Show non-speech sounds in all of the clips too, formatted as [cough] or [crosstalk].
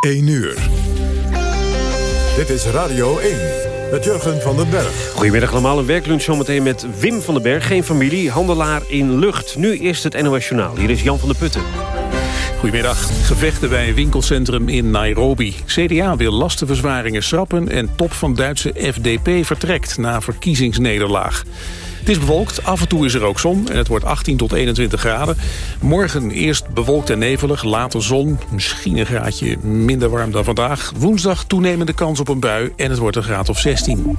1 uur. Dit is Radio 1 met Jurgen van den Berg. Goedemiddag allemaal, een werklunch zometeen met Wim van den Berg. Geen familie, handelaar in lucht. Nu eerst het NOS Journaal. Hier is Jan van der Putten. Goedemiddag. Gevechten bij een winkelcentrum in Nairobi. CDA wil lastenverzwaringen schrappen en top van Duitse FDP vertrekt na verkiezingsnederlaag. Het is bewolkt, af en toe is er ook zon en het wordt 18 tot 21 graden. Morgen eerst bewolkt en nevelig, later zon, misschien een graadje minder warm dan vandaag. Woensdag toenemende kans op een bui en het wordt een graad of 16.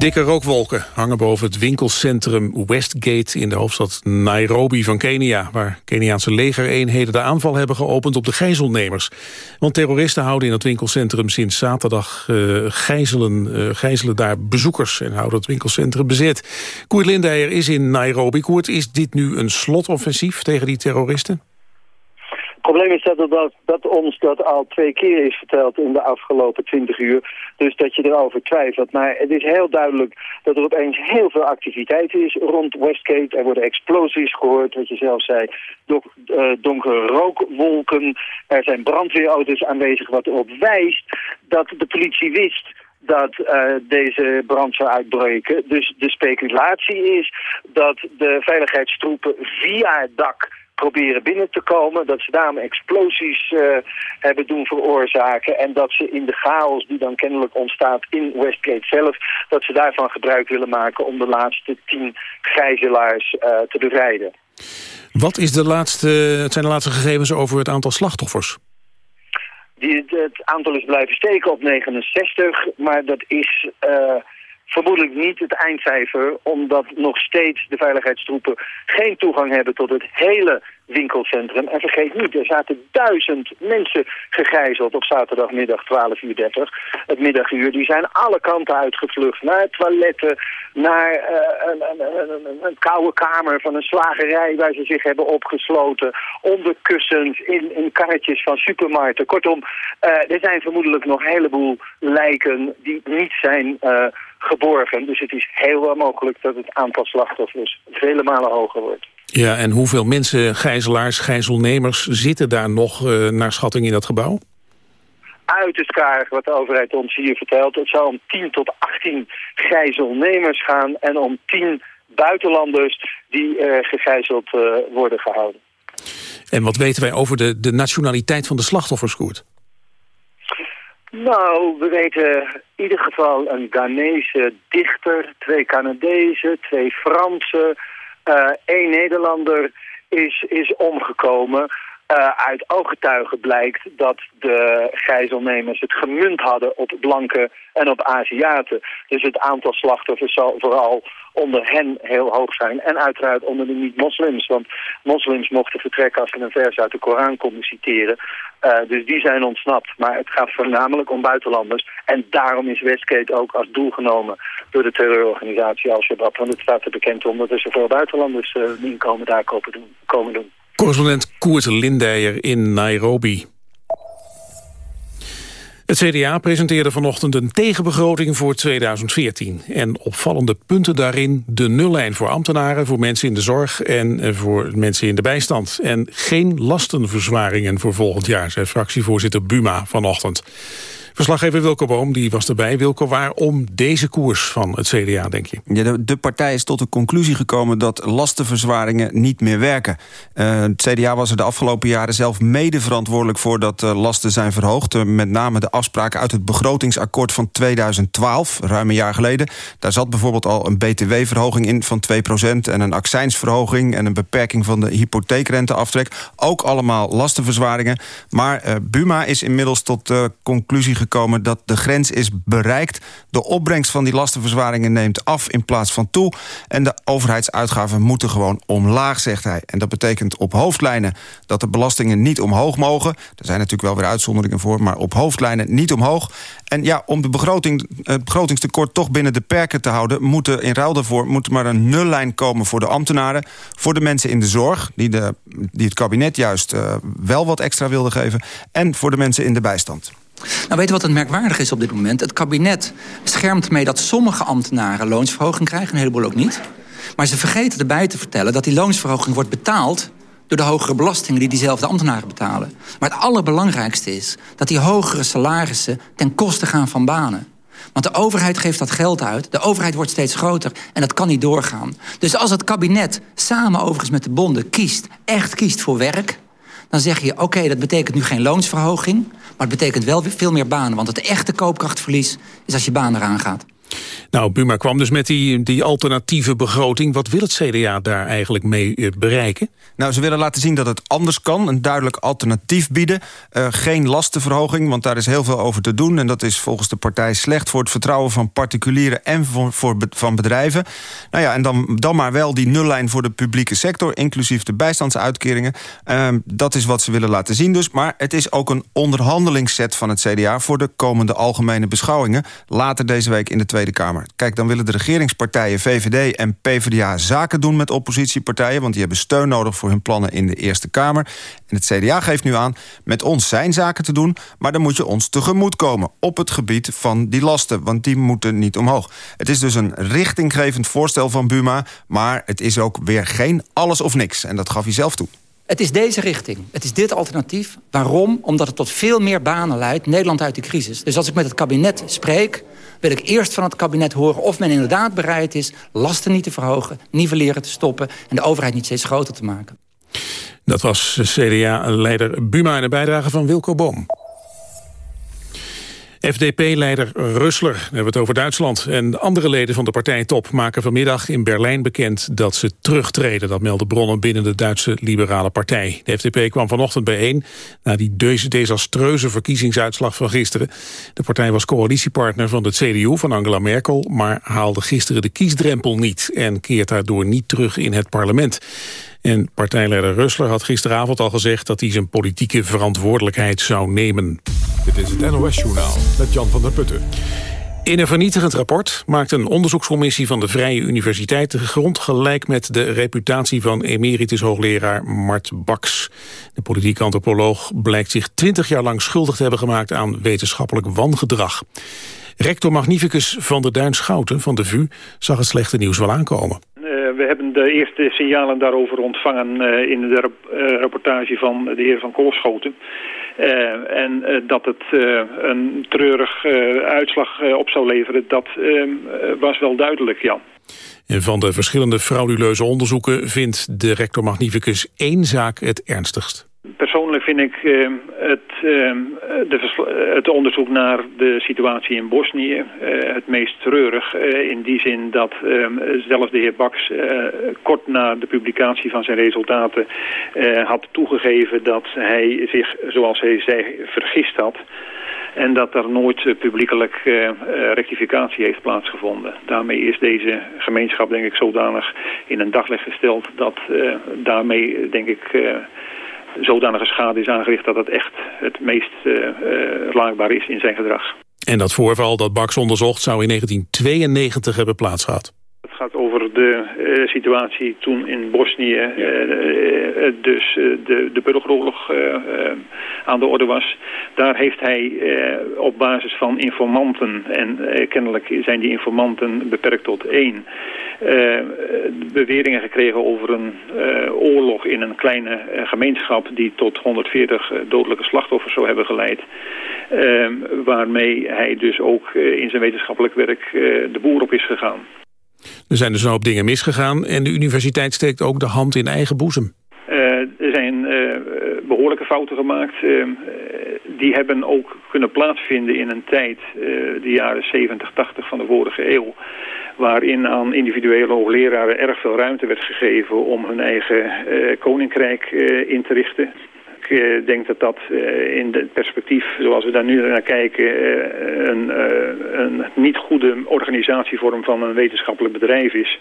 Dikke rookwolken hangen boven het winkelcentrum Westgate in de hoofdstad Nairobi van Kenia, waar Keniaanse legereenheden de aanval hebben geopend op de gijzelnemers. Want terroristen houden in het winkelcentrum sinds zaterdag uh, gijzelen, uh, gijzelen daar bezoekers en houden het winkelcentrum bezet. Koert Lindeyer is in Nairobi. Koert, is dit nu een slotoffensief tegen die terroristen? Het probleem is dat, dat, ons dat al twee keer is verteld in de afgelopen twintig uur. Dus dat je erover twijfelt. Maar het is heel duidelijk dat er opeens heel veel activiteit is rond Westgate. Er worden explosies gehoord, wat je zelf zei. Uh, donkere rookwolken. Er zijn brandweerauto's aanwezig wat erop wijst dat de politie wist dat uh, deze brand zou uitbreken. Dus de speculatie is dat de veiligheidstroepen via het dak proberen binnen te komen. Dat ze daarom explosies uh, hebben doen veroorzaken. En dat ze in de chaos die dan kennelijk ontstaat in Westgate zelf... dat ze daarvan gebruik willen maken om de laatste tien gijzelaars uh, te bevrijden. Wat is de laatste, het zijn de laatste gegevens over het aantal slachtoffers? Die, het aantal is blijven steken op 69, maar dat is... Uh, niet het eindcijfer, omdat nog steeds de veiligheidstroepen geen toegang hebben tot het hele winkelcentrum. En vergeet niet, er zaten duizend mensen gegijzeld op zaterdagmiddag 12 uur 30. Het middaguur, die zijn alle kanten uitgevlucht. Naar toiletten, naar uh, een, een, een, koude kamer van een slagerij waar ze zich hebben opgesloten. Onder kussens, in, in karretjes van supermarkten. Kortom, uh, er zijn vermoedelijk nog een heleboel lijken die niet zijn... Uh, geborgen. Dus het is heel wel mogelijk dat het aantal slachtoffers vele malen hoger wordt. Ja, en hoeveel mensen, gijzelaars, gijzelnemers... zitten daar nog uh, naar schatting in dat gebouw? Uiterst karig wat de overheid ons hier vertelt. Het zou om 10 tot 18 gijzelnemers gaan... en om 10 buitenlanders die uh, gegijzeld uh, worden gehouden. En wat weten wij over de, de nationaliteit van de slachtoffers, Koert? Nou, we weten in ieder geval een Ghanese dichter, twee Canadezen, twee Fransen, uh, één Nederlander is, is omgekomen. Uh, uit ooggetuigen blijkt dat de gijzelnemers het gemunt hadden op blanken en op Aziaten. Dus het aantal slachtoffers zal vooral onder hen heel hoog zijn. En uiteraard onder de niet-moslims. Want moslims mochten vertrekken als ze een vers uit de Koran konden citeren. Uh, dus die zijn ontsnapt. Maar het gaat voornamelijk om buitenlanders. En daarom is Westgate ook als doel genomen door de terreurorganisatie Al-Shabaab. Want het staat er bekend om dat er zoveel buitenlanders uh, inkomen daar komen doen. Correspondent Koert Lindijer in Nairobi. Het CDA presenteerde vanochtend een tegenbegroting voor 2014. En opvallende punten daarin de nullijn voor ambtenaren... voor mensen in de zorg en voor mensen in de bijstand. En geen lastenverzwaringen voor volgend jaar... zei fractievoorzitter Buma vanochtend. Verslaggever Wilco Boom die was erbij. Wilco, waarom deze koers van het CDA, denk je? Ja, de, partij is tot de conclusie gekomen dat lastenverzwaringen niet meer werken. Uh, het CDA was er de afgelopen jaren zelf mede verantwoordelijk voor dat uh, lasten zijn verhoogd. Uh, met name de afspraken uit het begrotingsakkoord van 2012, ruim een jaar geleden. Daar zat bijvoorbeeld al een btw-verhoging in van 2% en een accijnsverhoging en een beperking van de hypotheekrenteaftrek. Ook allemaal lastenverzwaringen. Maar Buma is inmiddels tot de conclusie gekomen dat de grens is bereikt. De opbrengst van die lastenverzwaringen neemt af in plaats van toe. En de overheidsuitgaven moeten gewoon omlaag, zegt hij. En dat betekent op hoofdlijnen dat de belastingen niet omhoog mogen. Er zijn natuurlijk wel weer uitzonderingen voor, maar op hoofdlijnen niet omhoog. En ja, om de begroting, het begrotingstekort toch binnen de perken te houden... moet er in ruil daarvoor moet maar een nullijn komen voor de ambtenaren... voor de mensen in de zorg, die, de, die het kabinet juist uh, wel wat extra wilde geven... en voor de mensen in de bijstand. Nou, weet je wat het merkwaardig is op dit moment? Het kabinet schermt mee dat sommige ambtenaren loonsverhoging krijgen... een heleboel ook niet. Maar ze vergeten erbij te vertellen dat die loonsverhoging wordt betaald door de hogere belastingen die diezelfde ambtenaren betalen. Maar het allerbelangrijkste is dat die hogere salarissen ten koste gaan van banen. Want de overheid geeft dat geld uit. De overheid wordt steeds groter en dat kan niet doorgaan. Dus als het kabinet samen overigens met de bonden kiest... echt kiest voor werk... dan zeg je, oké, dat betekent nu geen loonsverhoging... maar het betekent wel veel meer banen. Want het echte koopkrachtverlies is als je baan eraan gaat. Nou, Buma kwam dus met die, die alternatieve begroting. Wat wil het CDA daar eigenlijk mee eh, bereiken? Nou, ze willen laten zien dat het anders kan. Een duidelijk alternatief bieden. Uh, geen lastenverhoging, want daar is heel veel over te doen. En dat is volgens de partij slecht voor het vertrouwen van particulieren... en voor, van bedrijven. Nou ja, en dan, dan maar wel die nullijn voor de publieke sector... inclusief de bijstandsuitkeringen. Uh, dat is wat ze willen laten zien dus. Maar het is ook een onderhandelingsset van het CDA... voor de komende algemene beschouwingen. Later deze week in de Tweede Kamer. Kijk, dan willen de regeringspartijen VVD en PvdA zaken doen met oppositiepartijen... want die hebben steun nodig voor hun plannen in de Eerste Kamer. En het CDA geeft nu aan met ons zijn zaken te doen... maar dan moet je ons tegemoet komen op het gebied van die lasten... want die moeten niet omhoog. Het is dus een richtinggevend voorstel van Buma... maar het is ook weer geen alles of niks. En dat gaf hij zelf toe. Het is deze richting. Het is dit alternatief. Waarom? Omdat het tot veel meer banen leidt. Nederland uit de crisis. Dus als ik met het kabinet spreek wil ik eerst van het kabinet horen of men inderdaad bereid is... lasten niet te verhogen, nivelleren te stoppen... en de overheid niet steeds groter te maken. Dat was CDA-leider Buma in de bijdrage van Wilco Boom. FDP-leider Russler, we hebben het over Duitsland... en andere leden van de partijtop maken vanmiddag in Berlijn bekend... dat ze terugtreden, dat melden bronnen binnen de Duitse Liberale Partij. De FDP kwam vanochtend bijeen na die desastreuze verkiezingsuitslag van gisteren. De partij was coalitiepartner van de CDU van Angela Merkel... maar haalde gisteren de kiesdrempel niet... en keert daardoor niet terug in het parlement. En partijleider Russler had gisteravond al gezegd... dat hij zijn politieke verantwoordelijkheid zou nemen. Dit is het NOS-journaal met Jan van der Putten. In een vernietigend rapport maakt een onderzoekscommissie van de Vrije Universiteit de grond gelijk met de reputatie van emeritus hoogleraar Mart Baks. De politiek antropoloog blijkt zich twintig jaar lang schuldig te hebben gemaakt aan wetenschappelijk wangedrag. Rector Magnificus van der Duin Schouten van de VU zag het slechte nieuws wel aankomen. Eh, de eerste signalen daarover ontvangen eh, in de eh, rapportage van de heer Van Koolschoten. en dat het een treurig uitslag op zou leveren, dat was wel duidelijk, ja. En van de verschillende frauduleuze onderzoeken vindt de rector Magnificus één zaak het ernstigst. Persoonlijk vind ik uh, het, uh, de, het onderzoek naar de situatie in Bosnië uh, het meest treurig. in die zin dat zelfs de heer Baks kort na de publicatie van zijn resultaten had toegegeven dat hij zich, zoals hij zei, vergist had. En dat er nooit publiekelijk rectificatie heeft plaatsgevonden. Daarmee is deze gemeenschap denk ik zodanig in een daglicht gesteld dat daarmee denk ik zodanige schade is aangericht dat het echt het meest uh, is in zijn gedrag. En dat voorval dat Bax onderzocht zou in 1992 hebben plaatsgehad. Het gaat over de uh, situatie toen in Bosnië uh, dus de, de burgeroorlog aan de orde was. Daar heeft hij op basis van informanten, en kennelijk zijn die informanten beperkt tot één, beweringen gekregen over een oorlog in een kleine gemeenschap die tot 140 dodelijke slachtoffers zou hebben geleid. waarmee hij dus ook in zijn wetenschappelijk werk de boer op is gegaan. Er zijn dus een hoop dingen misgegaan en de universiteit steekt ook de hand in eigen boezem. Uh, er zijn uh, behoorlijke fouten gemaakt. Uh, die hebben ook kunnen plaatsvinden in een tijd, de jaren 70, 80 van de vorige eeuw waarin aan individuele hoogleraren erg veel ruimte werd gegeven om hun eigen koninkrijk in te richten ik eh, denk dat dat eh, in het perspectief, zoals we daar nu naar kijken, eh, een, een niet goede organisatievorm van een wetenschappelijk bedrijf is.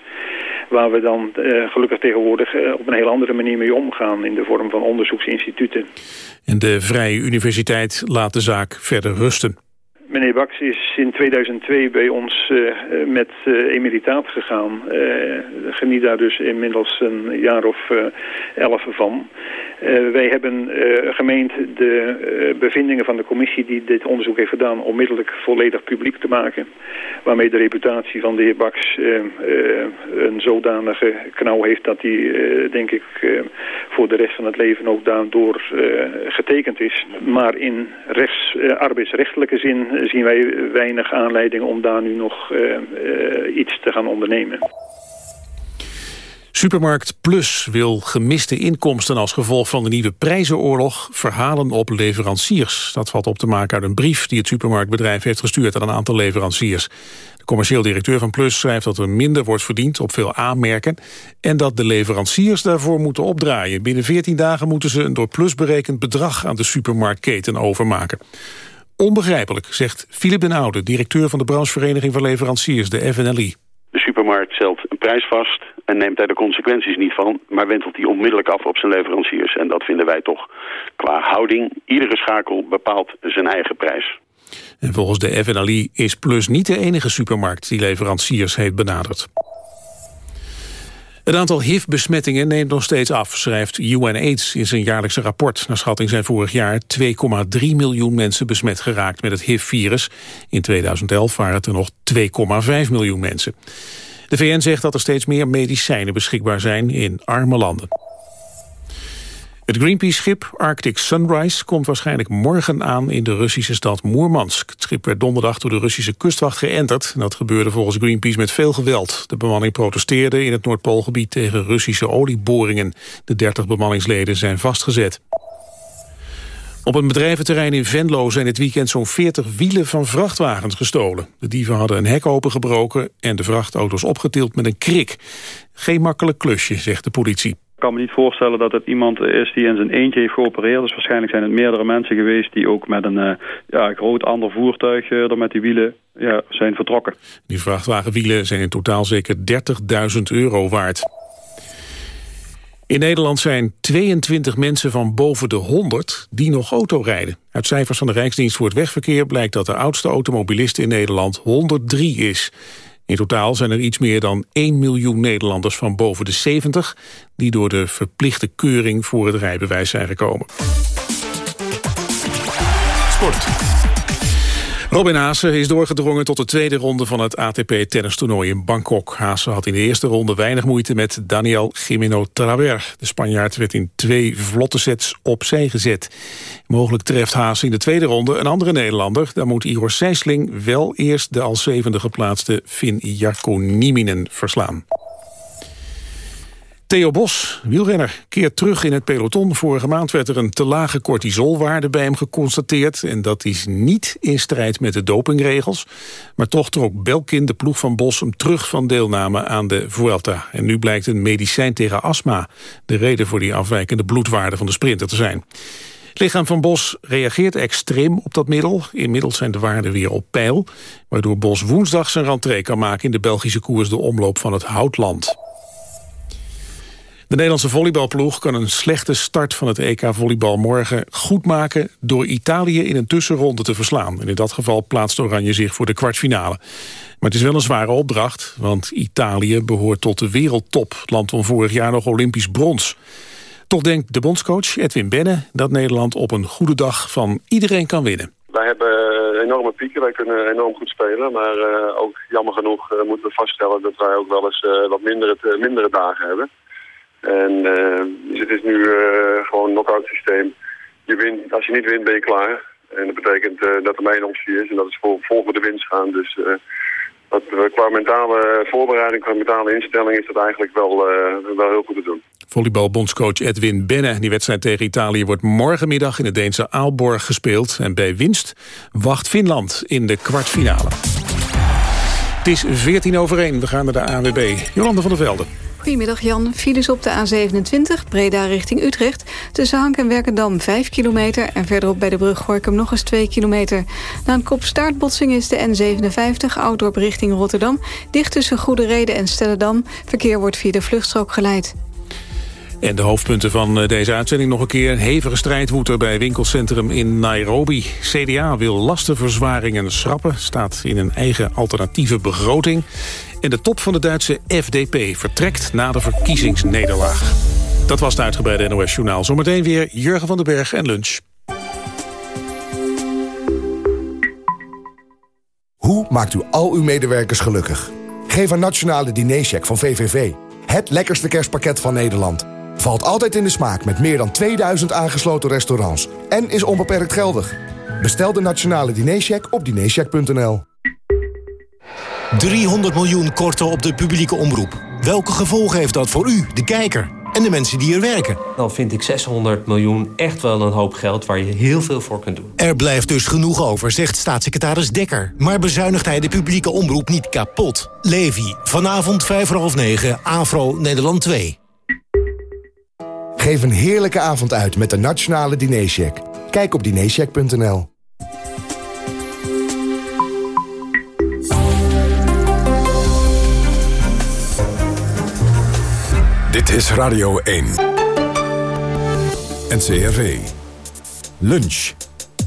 Waar we dan gelukkig tegenwoordig op een heel andere manier mee omgaan in de vorm van onderzoeksinstituten. En de Vrije Universiteit laat de zaak verder rusten. Meneer Bax is in 2002 bij ons uh, met uh, emeritaat gegaan. Geniet daar dus inmiddels een jaar of elf van. wij hebben gemeend de bevindingen van de commissie die dit onderzoek heeft gedaan... onmiddellijk volledig publiek te maken. Waarmee de reputatie van de heer Bax een zodanige knauw heeft... dat hij, denk ik, voor de rest van het leven ook daardoor getekend is. Maar in rechts, arbeidsrechtelijke zin zien wij weinig aanleiding om daar nu nog uh, uh, iets te gaan ondernemen. Supermarkt Plus wil gemiste inkomsten als gevolg van de nieuwe prijzenoorlog verhalen op leveranciers. Dat valt op te maken uit een brief die het supermarktbedrijf heeft gestuurd aan een aantal leveranciers. De commercieel directeur van Plus schrijft dat er minder wordt verdiend op veel aanmerken en dat de leveranciers daarvoor moeten opdraaien. Binnen 14 dagen moeten ze een door Plus berekend bedrag aan de supermarktketen overmaken. Onbegrijpelijk, zegt Philip den Oude, directeur van de branchevereniging van leveranciers, de FNLI. De supermarkt stelt een prijs vast en neemt daar de consequenties niet van... maar wentelt die onmiddellijk af op zijn leveranciers. En dat vinden wij toch qua houding. Iedere schakel bepaalt zijn eigen prijs. En volgens de FNLI is Plus niet de enige supermarkt die leveranciers heeft benaderd. Het aantal HIV-besmettingen neemt nog steeds af, schrijft UNAIDS in zijn jaarlijkse rapport. Naar schatting zijn vorig jaar 2,3 miljoen mensen besmet geraakt met het HIV-virus. In 2011 waren het er nog 2,5 miljoen mensen. De VN zegt dat er steeds meer medicijnen beschikbaar zijn in arme landen. Het Greenpeace-schip Arctic Sunrise komt waarschijnlijk morgen aan in de Russische stad Moermansk. Het schip werd donderdag door de Russische kustwacht geënterd. Dat gebeurde volgens Greenpeace met veel geweld. De bemanning protesteerde in het Noordpoolgebied tegen Russische olieboringen. De 30 bemanningsleden zijn vastgezet. Op een bedrijventerrein in Venlo zijn dit weekend zo'n 40 wielen van vrachtwagens gestolen. De dieven hadden een hek opengebroken en de vrachtauto's opgetild met een krik. Geen makkelijk klusje, zegt de politie. Ik kan me niet voorstellen dat het iemand is die in zijn eentje heeft geopereerd. Dus waarschijnlijk zijn het meerdere mensen geweest die ook met een uh, ja, groot ander voertuig uh, er met die wielen ja, zijn vertrokken. Die vrachtwagenwielen zijn in totaal zeker 30.000 euro waard. In Nederland zijn 22 mensen van boven de 100 die nog auto rijden. Uit cijfers van de Rijksdienst voor het Wegverkeer blijkt dat de oudste automobilist in Nederland 103 is. In totaal zijn er iets meer dan 1 miljoen Nederlanders van boven de 70... die door de verplichte keuring voor het rijbewijs zijn gekomen. Sport. Robin Haase is doorgedrongen tot de tweede ronde van het ATP-tennistoernooi in Bangkok. Haase had in de eerste ronde weinig moeite met Daniel Jimeno Traver. De Spanjaard werd in twee vlotte sets opzij gezet. Mogelijk treft Haase in de tweede ronde een andere Nederlander. Daar moet Igor Sijsling wel eerst de als zevende geplaatste Finn Jarkoniminen verslaan. Theo Bos, wielrenner, keert terug in het peloton. Vorige maand werd er een te lage cortisolwaarde bij hem geconstateerd. En dat is niet in strijd met de dopingregels. Maar toch trok Belkin, de ploeg van Bos, hem terug van deelname aan de Vuelta. En nu blijkt een medicijn tegen astma de reden voor die afwijkende bloedwaarde van de sprinter te zijn. Het lichaam van Bos reageert extreem op dat middel. Inmiddels zijn de waarden weer op peil. Waardoor Bos woensdag zijn rentree kan maken in de Belgische koers de omloop van het Houtland. De Nederlandse volleybalploeg kan een slechte start van het EK volleybal morgen goed maken door Italië in een tussenronde te verslaan. En in dat geval plaatst Oranje zich voor de kwartfinale. Maar het is wel een zware opdracht, want Italië behoort tot de wereldtop. Land won vorig jaar nog Olympisch brons. Toch denkt de bondscoach Edwin Benne dat Nederland op een goede dag van iedereen kan winnen. Wij hebben enorme pieken, wij kunnen enorm goed spelen. Maar uh, ook jammer genoeg uh, moeten we vaststellen dat wij ook wel eens uh, wat mindere, mindere dagen hebben. En uh, het is nu uh, gewoon een knock-out systeem. Je wint, als je niet wint ben je klaar. En dat betekent uh, dat er één optie is. En dat is voor, vol de winst gaan. Dus qua mentale voorbereiding, qua mentale instelling is dat eigenlijk wel, wel heel goed te doen. Volleybalbondscoach Edwin Benne. Die wedstrijd tegen Italië wordt morgenmiddag in het Deense Aalborg gespeeld. En bij winst wacht Finland in de kwartfinale. Is 14 over 1. We gaan naar de AWB. Jolande van der Velde. Goedemiddag Jan. Files op de A27, Breda richting Utrecht. Tussen Hank en Werkendam 5 kilometer... en verderop bij de brug Gorkum nog eens 2 kilometer. Na een kopstaartbotsing is de N57, Oudorp richting Rotterdam... dicht tussen Goede Reden en Stellendam. Verkeer wordt via de vluchtstrook geleid. En de hoofdpunten van eh, deze uitzending nog een keer. Hevige strijd woedt er bij winkelcentrum in Nairobi. CDA wil lastenverzwaringen schrappen. Staat in een eigen alternatieve begroting. En de top van de Duitse FDP vertrekt na de verkiezingsnederlaag. Dat was het uitgebreide NOS Journaal. Zometeen weer Jurgen van den Berg en lunch. Hoe maakt u al uw medewerkers gelukkig? Geef een nationale dinercheck van VVV. Het lekkerste kerstpakket van Nederland. Valt altijd in de smaak met meer dan 2000 aangesloten restaurants. En is onbeperkt geldig. Bestel de nationale dinercheck op dinercheck.nl. 300 miljoen korten op de publieke omroep. Welke gevolgen heeft dat voor u, de kijker? En de mensen die er werken? Dan vind ik 600 miljoen echt wel een hoop geld waar je heel veel voor kunt doen. Er blijft dus genoeg over, zegt staatssecretaris Dekker. Maar bezuinigt hij de publieke omroep niet kapot? Levi, vanavond 5 voor half 9, Afro Nederland 2. Geef een heerlijke avond uit met de Nationale Dinercheck. Kijk op dinercheck.nl. Dit is Radio 1. NCRV. Lunch.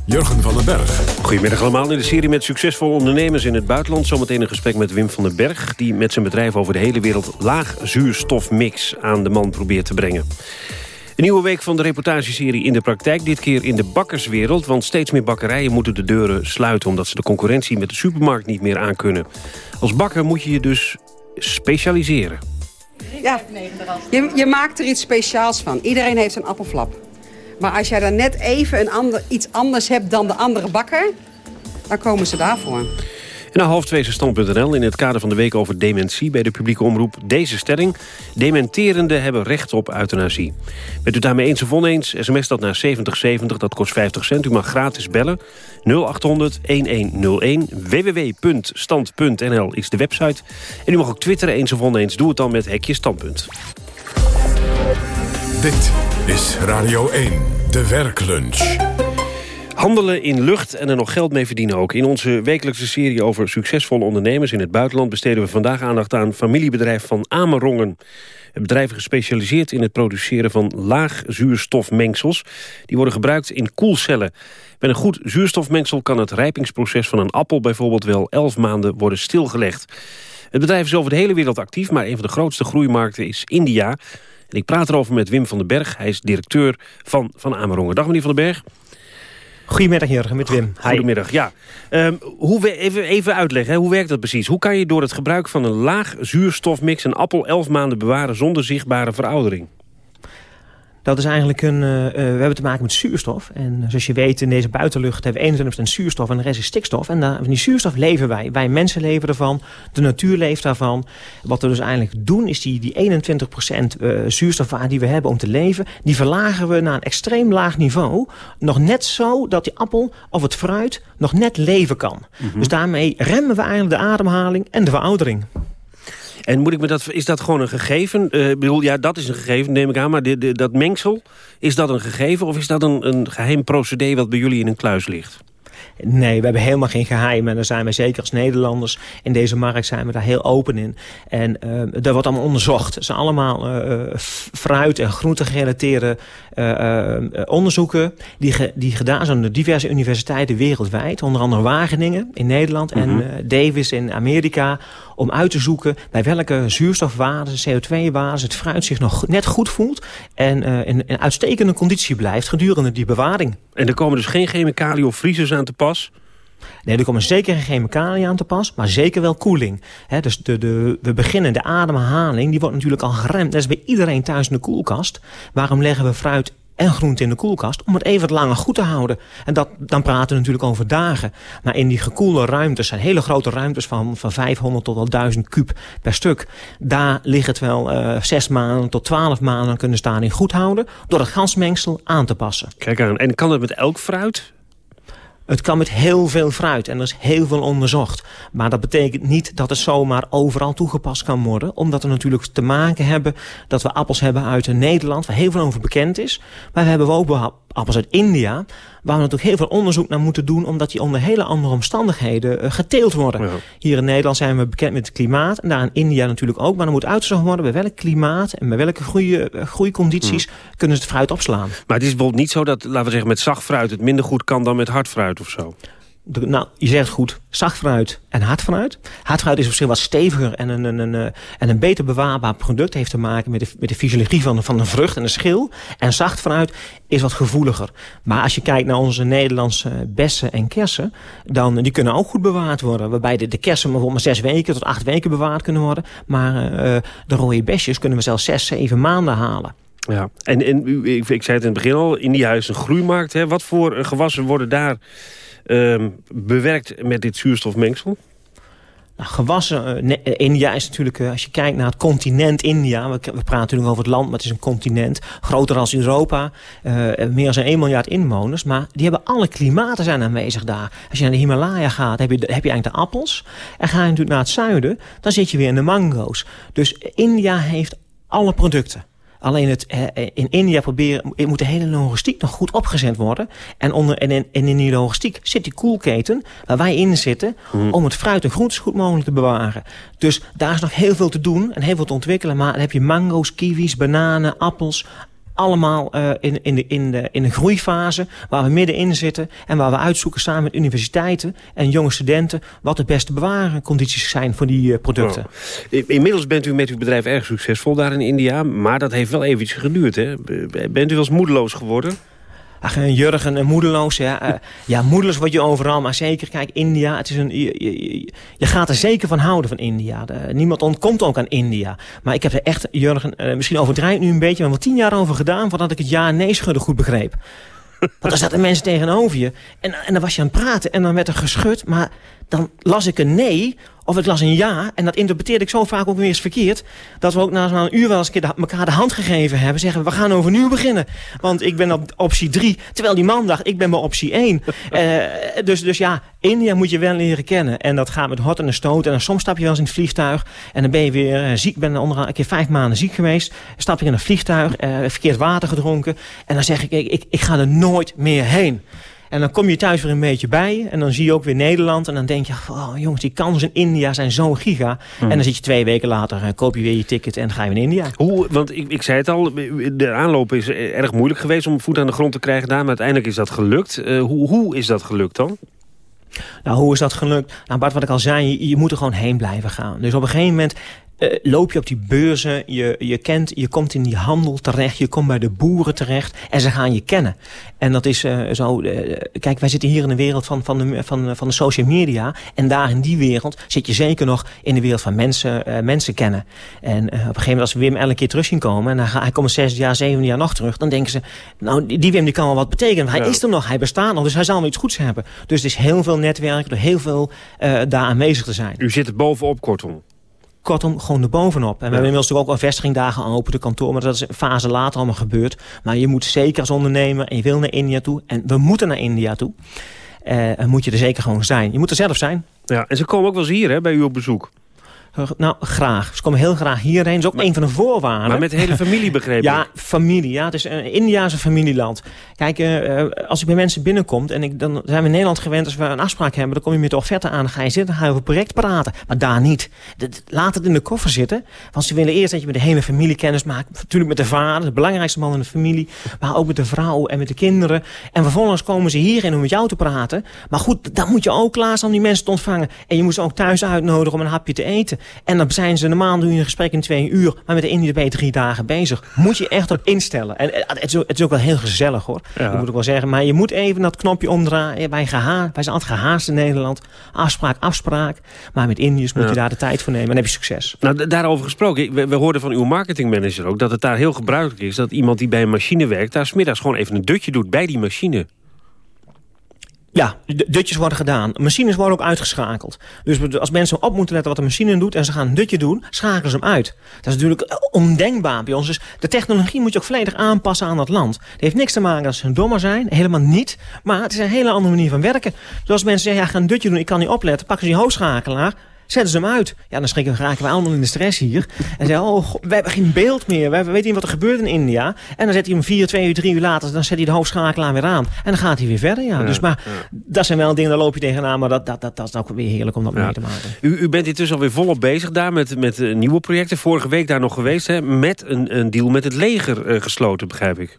Jurgen van den Berg. Goedemiddag allemaal. In de serie met succesvolle ondernemers in het buitenland... zometeen een gesprek met Wim van den Berg... die met zijn bedrijf over de hele wereld laag zuurstofmix aan de man probeert te brengen. Een nieuwe week van de reportageserie in de praktijk. Dit keer in de bakkerswereld, want steeds meer bakkerijen moeten de deuren sluiten... omdat ze de concurrentie met de supermarkt niet meer aankunnen. Als bakker moet je je dus specialiseren. Ja, je, je maakt er iets speciaals van. Iedereen heeft een appelflap. Maar als jij dan net even een ander, iets anders hebt dan de andere bakker... dan komen ze daarvoor. En na half twee stand.nl in het kader van de week over dementie... bij de publieke omroep deze stelling. Dementerenden hebben recht op euthanasie. Bent u daarmee eens of oneens? SMS dat naar 7070, dat kost 50 cent. U mag gratis bellen. 0800-1101. www.stand.nl is de website. En u mag ook twitteren eens of oneens. Doe het dan met Hekje Standpunt. Dit is Radio 1, de werklunch. Handelen in lucht en er nog geld mee verdienen ook. In onze wekelijkse serie over succesvolle ondernemers in het buitenland... besteden we vandaag aandacht aan familiebedrijf van Amerongen. Het bedrijf is gespecialiseerd in het produceren van laag zuurstofmengsels. Die worden gebruikt in koelcellen. Met een goed zuurstofmengsel kan het rijpingsproces van een appel... bijvoorbeeld wel 11 maanden worden stilgelegd. Het bedrijf is over de hele wereld actief... maar een van de grootste groeimarkten is India... En ik praat erover met Wim van den Berg. Hij is directeur van, van Amerongen. Dag meneer van den Berg. Goedemiddag Jurgen, met Wim. Goedemiddag, ja. Um, hoe we, even, even uitleggen, hoe werkt dat precies? Hoe kan je door het gebruik van een laag zuurstofmix... een appel 11 maanden bewaren zonder zichtbare veroudering? Dat is eigenlijk een... Uh, we hebben te maken met zuurstof. En zoals je weet, in deze buitenlucht hebben we 21% zuurstof en de rest is stikstof. En daar, van die zuurstof leven wij. Wij mensen leven ervan. De natuur leeft daarvan. Wat we dus eigenlijk doen, is die, die 21% uh, zuurstofwaarde die we hebben om te leven... die verlagen we naar een extreem laag niveau. Nog net zo dat die appel of het fruit nog net leven kan. Mm -hmm. Dus daarmee remmen we eigenlijk de ademhaling en de veroudering. En moet ik me dat, is dat gewoon een gegeven? Uh, bedoel, ja, dat is een gegeven, neem ik aan. Maar de, de, dat mengsel, is dat een gegeven? Of is dat een, een geheim procedé wat bij jullie in een kluis ligt? Nee, we hebben helemaal geen geheim. En daar zijn we zeker als Nederlanders in deze markt zijn we daar heel open in. En uh, dat wordt allemaal onderzocht. Het zijn allemaal uh, fruit- en groente gerelateerde uh, onderzoeken... Die, ge, die gedaan zijn door diverse universiteiten wereldwijd. Onder andere Wageningen in Nederland mm -hmm. en Davis in Amerika... om uit te zoeken bij welke zuurstofwaarden, CO2-waarden... het fruit zich nog net goed voelt... en in een uitstekende conditie blijft gedurende die bewaring. En er komen dus geen chemicaliën of vriezers aan te pas? Nee, er komen zeker geen chemicaliën aan te pas, maar zeker wel koeling. He, dus de, de, we beginnen, de ademhaling, die wordt natuurlijk al geremd. Dat is bij iedereen thuis in de koelkast. Waarom leggen we fruit en groente in de koelkast om het even wat langer goed te houden. En dat, dan praten we natuurlijk over dagen. Maar in die gekoelde ruimtes zijn hele grote ruimtes van, van 500 tot wel 1000 kub per stuk. Daar ligt het wel uh, 6 maanden tot 12 maanden kunnen staan in goed houden door het gasmengsel aan te passen. Kijk aan, en kan dat met elk fruit? Het kan met heel veel fruit en er is heel veel onderzocht. Maar dat betekent niet dat het zomaar overal toegepast kan worden. Omdat we natuurlijk te maken hebben dat we appels hebben uit Nederland... waar heel veel over bekend is. Maar we hebben ook appels uit India... waar we natuurlijk heel veel onderzoek naar moeten doen... omdat die onder hele andere omstandigheden uh, geteeld worden. Hier in Nederland zijn we bekend met het klimaat... en daar in India natuurlijk ook. Maar dan moet uitgezocht worden bij welk klimaat... en bij welke groei, groeicondities kunnen ze het fruit opslaan. Maar het is bijvoorbeeld niet zo dat, laten we zeggen... met zacht fruit het minder goed kan dan met hard fruit of zo? Nou, je zegt goed, zacht fruit en hard fruit. Hard fruit is op wat steviger en een, een, een, eh, en een beter bewaarbaar product. Heeft te maken met de, met de fysiologie van, van de vrucht en de schil. En zacht fruit is wat gevoeliger. Maar als je kijkt naar onze Nederlandse bessen en kersen... dan die kunnen ook goed bewaard worden. Waarbij de, de kersen bijvoorbeeld maar zes weken tot acht weken bewaard kunnen worden. Maar uh, de rode besjes kunnen we zelfs zes, zeven maanden halen. Ja, en, en ik, ik zei het in het begin al, India is een groeimarkt. Hè? Wat voor gewassen worden daar bewerkt met dit zuurstofmengsel? Nou, gewassen, uh, India is natuurlijk, uh, als je kijkt naar het continent India... We, we, praten natuurlijk over het land, maar het is een continent. Groter als Europa, uh, meer dan 1 miljard inwoners. Maar die hebben alle klimaten zijn aanwezig daar. Als je naar de Himalaya gaat, heb je, heb je eigenlijk de appels. En ga je natuurlijk naar het zuiden, dan zit je weer in de mango's. Dus India heeft alle producten. Alleen het, eh, in India proberen, moet de hele logistiek nog goed opgezet worden. En, onder, en, in, en in die logistiek zit die koelketen waar wij in zitten... Hmm. om het fruit en groenten zo goed mogelijk te bewaren. Dus daar is nog heel veel te doen en heel veel te ontwikkelen. Maar dan heb je mango's, kiwis, bananen, appels allemaal uh, in, in, de, in, de, in de groeifase waar we middenin zitten... en waar we uitzoeken samen met universiteiten en jonge studenten... wat de beste bewarencondities zijn voor die uh, producten. Oh. Inmiddels bent u met uw bedrijf erg succesvol daar in India... maar dat heeft wel eventjes geduurd, hè? Bent u wel eens moedeloos geworden? Ach, Jurgen, en moedeloos. Ja, uh, ja, moedeloos word je overal. Maar zeker, kijk, India. Het is een, je, je, gaat er zeker van houden van India. Niemand ontkomt ook aan India. Maar ik heb er echt, Jurgen, uh, misschien overdrijf nu een beetje... maar wel tien jaar over gedaan voordat ik het ja-nee schudden goed begreep. Want er zaten mensen tegenover je. En, en dan was je aan het praten en dan werd er geschud. Maar dan las ik een nee of ik las een ja. En dat interpreteerde ik zo vaak ook weer eens verkeerd. Dat we ook na zo'n uur wel eens een keer elkaar de hand gegeven hebben. Zeggen we gaan overnieuw beginnen. Want ik ben op optie 3. Terwijl die man dacht ik ben bij optie 1. uh, [laughs] dus, dus ja, India moet je wel leren kennen. En dat gaat met hot en de stoot. En dan soms stap je wel eens in het vliegtuig. En dan ben je weer uh, ziek. Ik ben onder een keer vijf maanden ziek geweest. Stap je in een vliegtuig. Uh, verkeerd water gedronken. En dan zeg ik, ik, ik, ik ga er nooit meer heen. En dan kom je thuis weer een beetje bij. En dan zie je ook weer Nederland. En dan denk je, oh, jongens, die kansen in India zijn zo giga. En dan zit je twee weken later, uh, koop je weer je ticket en ga je weer in India. Hoe, want ik, ik zei het al, de aanloop is erg moeilijk geweest om voet aan de grond te krijgen daar. Maar uiteindelijk is dat gelukt. Uh, hoe, hoe is dat gelukt dan? Nou, hoe is dat gelukt? Nou, Bart, wat ik al zei, je, je moet er gewoon heen blijven gaan. Dus op een gegeven moment uh, loop je op die beurzen, je, je, kent, je komt in die handel terecht, je komt bij de boeren terecht en ze gaan je kennen. En dat is uh, zo, uh, kijk, wij zitten hier in de wereld van, van, de, van, van de social media en daar in die wereld zit je zeker nog in de wereld van mensen, mensen kennen. En op een gegeven moment als we Wim elke keer terug zien komen en hij komt zes jaar, zeven jaar nog terug, dan denken ze, nou die Wim die kan wel wat betekenen. Hij ja. is er nog, hij bestaat nog, dus hij zal wel iets goeds hebben. Dus het is heel veel netwerk, er heel veel daar aanwezig te zijn. U zit er bovenop, kortom. Kortom, gewoon erbovenop. En we hebben inmiddels ook al vestigingdagen open, de kantoor. Maar dat is een fase later allemaal gebeurd. Maar je moet zeker als ondernemer, en je wil naar India toe. En we moeten naar India toe. Uh, moet je er zeker gewoon zijn. Je moet er zelf zijn. Ja, en ze komen ook wel eens hier hè, bij u op bezoek. Nou, graag. Ze komen heel graag hierheen. Dat is ook maar, een van de voorwaarden. Maar met de hele familie [laughs] begrepen? ja, familie. Ja. Het is een Indiaanse familieland. Kijk, uh, als ik bij mensen binnenkom... en ik, dan zijn we in Nederland gewend... als we een afspraak hebben... dan kom je met de offerte aan... dan ga je zitten, dan ga je over project praten. Maar daar niet. laat het in de koffer zitten. Want ze willen eerst dat je met de hele familie kennis maakt. Natuurlijk met de vader, de belangrijkste man in de familie. Maar ook met de vrouw en met de kinderen. En vervolgens komen ze hierheen om met jou te praten. Maar goed, dan moet je ook klaar zijn om die mensen te ontvangen. En je moet ze ook thuis uitnodigen om een hapje te eten. En dan zijn ze normaal doen je een gesprek in twee uur. Maar met de Indië ben je drie dagen bezig. Moet je echt op instellen. En het is ook, het is ook wel heel gezellig hoor. Ja. Dat moet ik wel zeggen. Maar je moet even dat knopje omdraaien. Wij, geha wij zijn altijd gehaast in Nederland. Afspraak, afspraak. Maar met Indiërs moet ja. je daar de tijd voor nemen. En dan heb je succes. Nou, daarover gesproken. We, we hoorden van uw marketingmanager ook... dat het daar heel gebruikelijk is dat iemand die bij een machine werkt... daar smiddags gewoon even een dutje doet bij die machine. Ja, dutjes worden gedaan. Machines worden ook uitgeschakeld. Dus als mensen op moeten letten wat de machine doet... en ze gaan een dutje doen, schakelen ze hem uit. Dat is natuurlijk eh, ondenkbaar bij ons. Dus de technologie moet je ook volledig aanpassen aan dat land. Het heeft niks te maken dat ze dommer zijn. Helemaal niet. Maar het is een hele andere manier van werken. Dus als mensen zeggen, ja, ga een dutje doen, ik kan niet opletten... pakken ze die hoofdschakelaar Zetten ze hem uit. Ja, dan schrikken, raken we allemaal in de stress hier. En zeggen, oh, we hebben geen beeld meer. We weten niet wat er gebeurt in India. En dan zet hij hem vier, twee uur, drie uur later... dan zet hij de hoofdschakelaar weer aan. En dan gaat hij weer verder, ja. dus maar dat zijn wel dingen, daar loop je tegenaan. Maar dat, dat, dat, dat is ook weer heerlijk om dat mee te maken. U, u bent intussen alweer volop bezig daar met, met nieuwe projecten. Vorige week daar nog geweest, hè, met een, een deal met het leger gesloten, begrijp ik.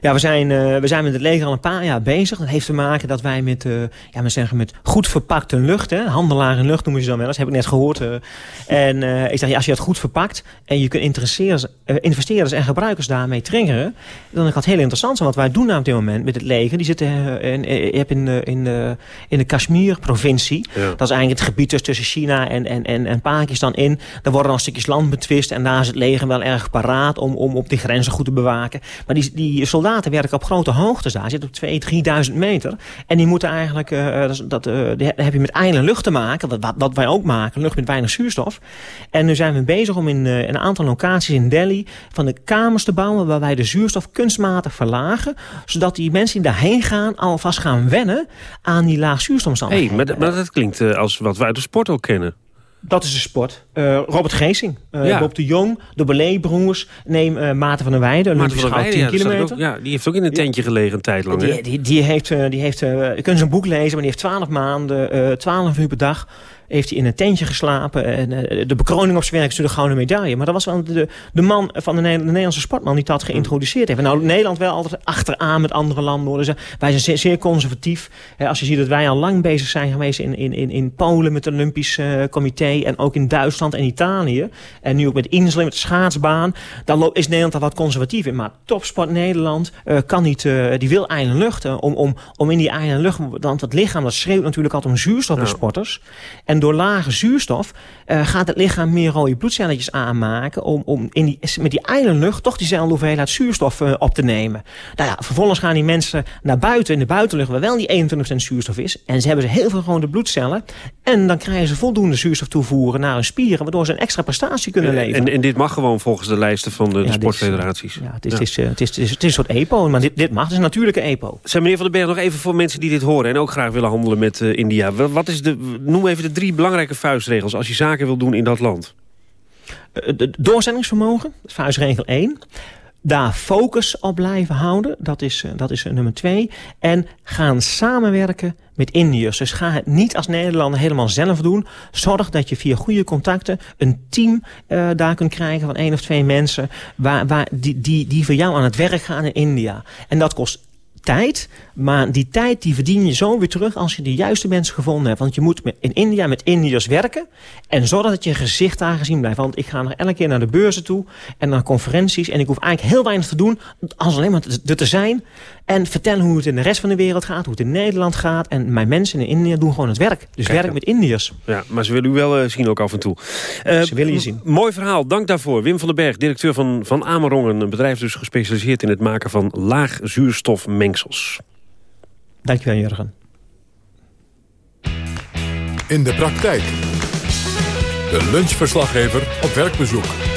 Ja, we zijn, uh, we zijn met het leger al een paar jaar bezig. Dat heeft te maken dat wij met, uh, ja, we zeggen met goed verpakte lucht... Hè, handelaar in lucht noemen ze dan wel eens, heb ik net gehoord. Uh, en ik zeg, ja, als je dat goed verpakt... en je kunt investeerders en gebruikers daarmee triggeren... dan is dat heel interessant. Wat wij doen nou op dit moment met het leger... die zitten in, je hebt in, in, de, in de Kashmir-provincie. Ja. Dat is eigenlijk het gebied tussen China en, en, en, en Pakistan in. Daar worden dan stukjes land betwist... en daar is het leger wel erg paraat om, om op die grenzen goed te bewaken. Maar die, die soldaten soldaten werken op grote hoogtes daar. Zitten op 2.000, 3.000 meter. En die moeten eigenlijk, uh, dat, uh, heb je met ijle lucht te maken. Wat, wat, wij ook maken, lucht met weinig zuurstof. En nu zijn we bezig om in een aantal locaties in Delhi... van de kamers te bouwen waar wij de zuurstof kunstmatig verlagen. Zodat die mensen die daarheen gaan alvast gaan wennen aan die laag zuurstofomstandigheden. Hey, maar, maar dat klinkt als wat wij uit de sport ook kennen. Dat is de sport. Uh, Robert Geesing, uh, ja. Bob de Jong, de Belay-broers. Neem uh, Maarten van der Weijden, Olympisch van der Weijden, 10 ja, kilometer. Ook, ja, die heeft ook in een tentje gelegen een tijd lang. Die, die, die, heeft, die heeft je kunt zijn boek lezen, maar die heeft 12 maanden, 12 uur per dag heeft hij in een tentje geslapen. En uh, de bekroning op zijn werk is de gouden medaille. Maar dat was wel de, de man van de, Nederlandse sportman die dat geïntroduceerd heeft. En nou, Nederland wel altijd achteraan met andere landen. Dus, wij zijn zeer, zeer conservatief. als je ziet dat wij al lang bezig zijn geweest in, in, in, in Polen met het Olympisch uh, Comité. En ook in Duitsland en Italië. En nu ook met Insel, met de schaatsbaan. Dan is Nederland daar wat conservatief in. Maar topsport Nederland uh, kan niet, die wil eigen lucht. om, om, om in die eigen lucht, want het lichaam dat schreeuwt natuurlijk altijd om zuurstof bij sporters. En en door lage zuurstof uh, gaat het lichaam meer rode bloedcelletjes aanmaken... om, om in die, met die lucht toch diezelfde hoeveelheid zuurstof uh, op te nemen. Nou ja, vervolgens gaan die mensen naar buiten, in de buitenlucht... waar wel die 21% zuurstof is. En ze hebben ze heel veel rode bloedcellen. En dan krijgen ze voldoende zuurstof toevoeren naar hun spieren... waardoor ze een extra prestatie kunnen leveren. En, en dit mag gewoon volgens de lijsten van de, de sportfederaties? ja, het is, ja. Het, is, het, is, het, is, het is een soort EPO, maar dit, dit mag. Het is een natuurlijke EPO. Zijn meneer Van den Berg, nog even voor mensen die dit horen... en ook graag willen handelen met uh, India. Wat is de, noem even de drie belangrijke vuistregels als je zaken wil doen in dat land? De doorzettingsvermogen, vuistregel 1. Daar focus op blijven houden, dat is, dat is nummer 2. En gaan samenwerken met Indiërs. Dus ga het niet als Nederlander helemaal zelf doen. Zorg dat je via goede contacten een team daar kunt krijgen van één of twee mensen... Waar, waar, die, die, die voor jou aan het werk gaan in India. En dat kost tijd. Maar die tijd die verdien je zo weer terug als je de juiste mensen gevonden hebt. Want je moet in India met Indiërs werken. En zorg dat je gezicht daar gezien blijft. Want ik ga nog elke keer naar de beurzen toe. En naar conferenties. En ik hoef eigenlijk heel weinig te doen. Als alleen maar er te zijn. En vertellen hoe het in de rest van de wereld gaat. Hoe het in Nederland gaat. En mijn mensen in India doen gewoon het werk. Dus werk met Indiërs. Ja, maar ze willen u wel uh, zien ook af en toe. Uh, ze willen je zien. Mooi verhaal. Dank daarvoor. Wim van den Berg, directeur van, van Amerongen. Een bedrijf dus gespecialiseerd in het maken van laag zuurstofmengsels. Dankjewel, Jurgen. In de praktijk. De lunchverslaggever op werkbezoek.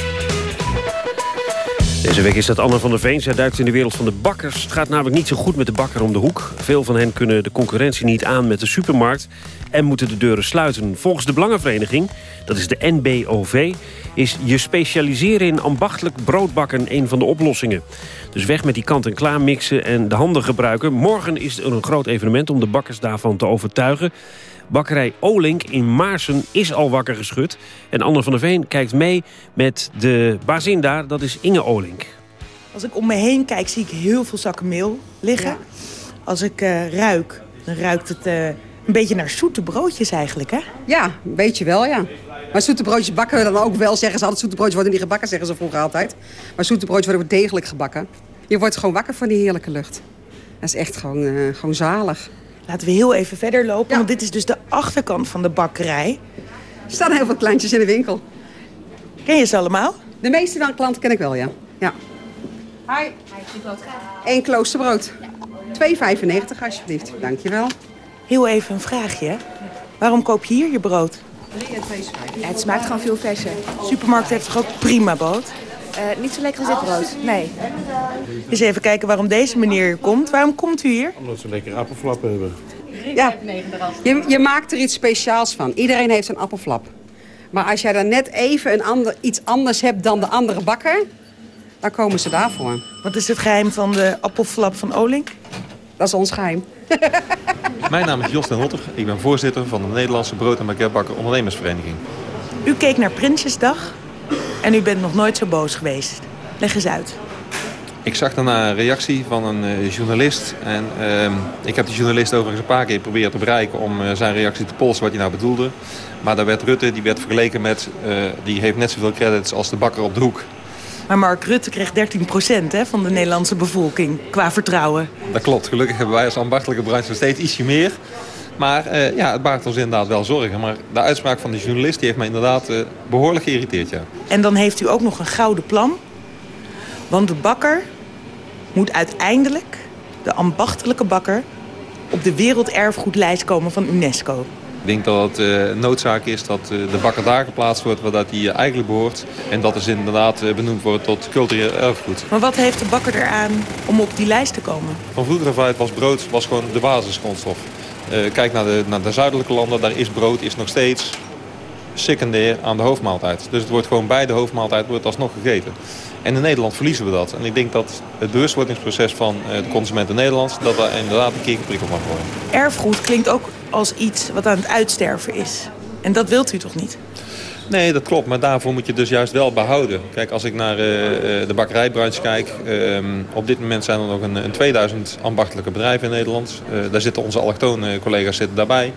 Deze week is dat Anne van der Veen. Zij duikt in de wereld van de bakkers. Het gaat namelijk niet zo goed met de bakker om de hoek. Veel van hen kunnen de concurrentie niet aan met de supermarkt... en moeten de deuren sluiten. Volgens de Belangenvereniging, dat is de NBOV... is je specialiseren in ambachtelijk broodbakken een van de oplossingen. Dus weg met die kant-en-klaar mixen en de handen gebruiken. Morgen is er een groot evenement om de bakkers daarvan te overtuigen. Bakkerij Olink in Maarsen is al wakker geschud. En Anne van der Veen kijkt mee met de bazin daar, dat is Inge Olink. Als ik om me heen kijk, zie ik heel veel zakken meel liggen. Als ik uh, ruik, dan ruikt het uh, een beetje naar zoete broodjes eigenlijk, hè? Ja, een beetje wel, ja. Maar zoete broodjes bakken we dan ook wel, zeggen ze altijd. Zoete broodjes worden niet gebakken, zeggen ze vroeger altijd. Maar zoete broodjes worden degelijk gebakken. Je wordt gewoon wakker van die heerlijke lucht. Dat is echt gewoon, uh, gewoon zalig. Laten we heel even verder lopen, ja. want dit is dus de achterkant van de bakkerij. Er staan heel veel klantjes in de winkel. Ken je ze allemaal? De meeste klanten ken ik wel, ja. ja. Hi. Eén kloosterbrood. 2,95 alsjeblieft. Dankjewel. Heel even een vraagje. Waarom koop je hier je brood? Ja, het smaakt gewoon veel verser. De supermarkt heeft toch ook prima brood? Uh, niet zo lekker als dit brood, nee. Eens even kijken waarom deze meneer hier komt. Waarom komt u hier? Omdat ze lekker appelflappen hebben. Ja, je, je maakt er iets speciaals van. Iedereen heeft een appelflap. Maar als jij dan net even een ander, iets anders hebt dan de andere bakker... dan komen ze daarvoor. Wat is het geheim van de appelflap van Olink? Dat is ons geheim. [laughs] Mijn naam is Jos den Hotter. Ik ben voorzitter van de Nederlandse Brood- en Baguettebakker Ondernemersvereniging. U keek naar Prinsjesdag en u bent nog nooit zo boos geweest. Leg eens uit. Ik zag daarna een reactie van een uh, journalist. En uh, ik heb die journalist overigens een paar keer proberen te bereiken... om uh, zijn reactie te polsen wat hij nou bedoelde. Maar daar werd Rutte, die werd vergeleken met... Uh, die heeft net zoveel credits als de bakker op de hoek. Maar Mark Rutte kreeg 13% hè, van de Nederlandse bevolking qua vertrouwen. Dat klopt. Gelukkig hebben wij als ambachtelijke branche nog steeds ietsje meer. Maar uh, ja, het baart ons inderdaad wel zorgen. Maar de uitspraak van de journalist die heeft mij inderdaad uh, behoorlijk geïrriteerd. Ja. En dan heeft u ook nog een gouden plan. Want de bakker moet uiteindelijk, de ambachtelijke bakker... op de werelderfgoedlijst komen van UNESCO. Ik denk dat het uh, noodzaak is dat uh, de bakker daar geplaatst wordt waar dat hij uh, eigenlijk behoort. En dat is inderdaad benoemd wordt tot cultureel erfgoed. Maar wat heeft de bakker eraan om op die lijst te komen? Van vroeger af uit was brood was gewoon de basisgrondstof. Kijk naar de, naar de zuidelijke landen, daar is brood is nog steeds secundair aan de hoofdmaaltijd. Dus het wordt gewoon bij de hoofdmaaltijd wordt alsnog gegeten. En in Nederland verliezen we dat. En ik denk dat het bewustwordingsproces van de consument in Nederland... dat daar inderdaad een keer geprikkeld mag worden. Erfgoed klinkt ook als iets wat aan het uitsterven is. En dat wilt u toch niet? Nee, dat klopt. Maar daarvoor moet je dus juist wel behouden. Kijk, als ik naar uh, de bakkerijbranche kijk... Uh, op dit moment zijn er nog een, een 2000 ambachtelijke bedrijven in Nederland. Uh, daar zitten onze allochtone collega's zitten daarbij.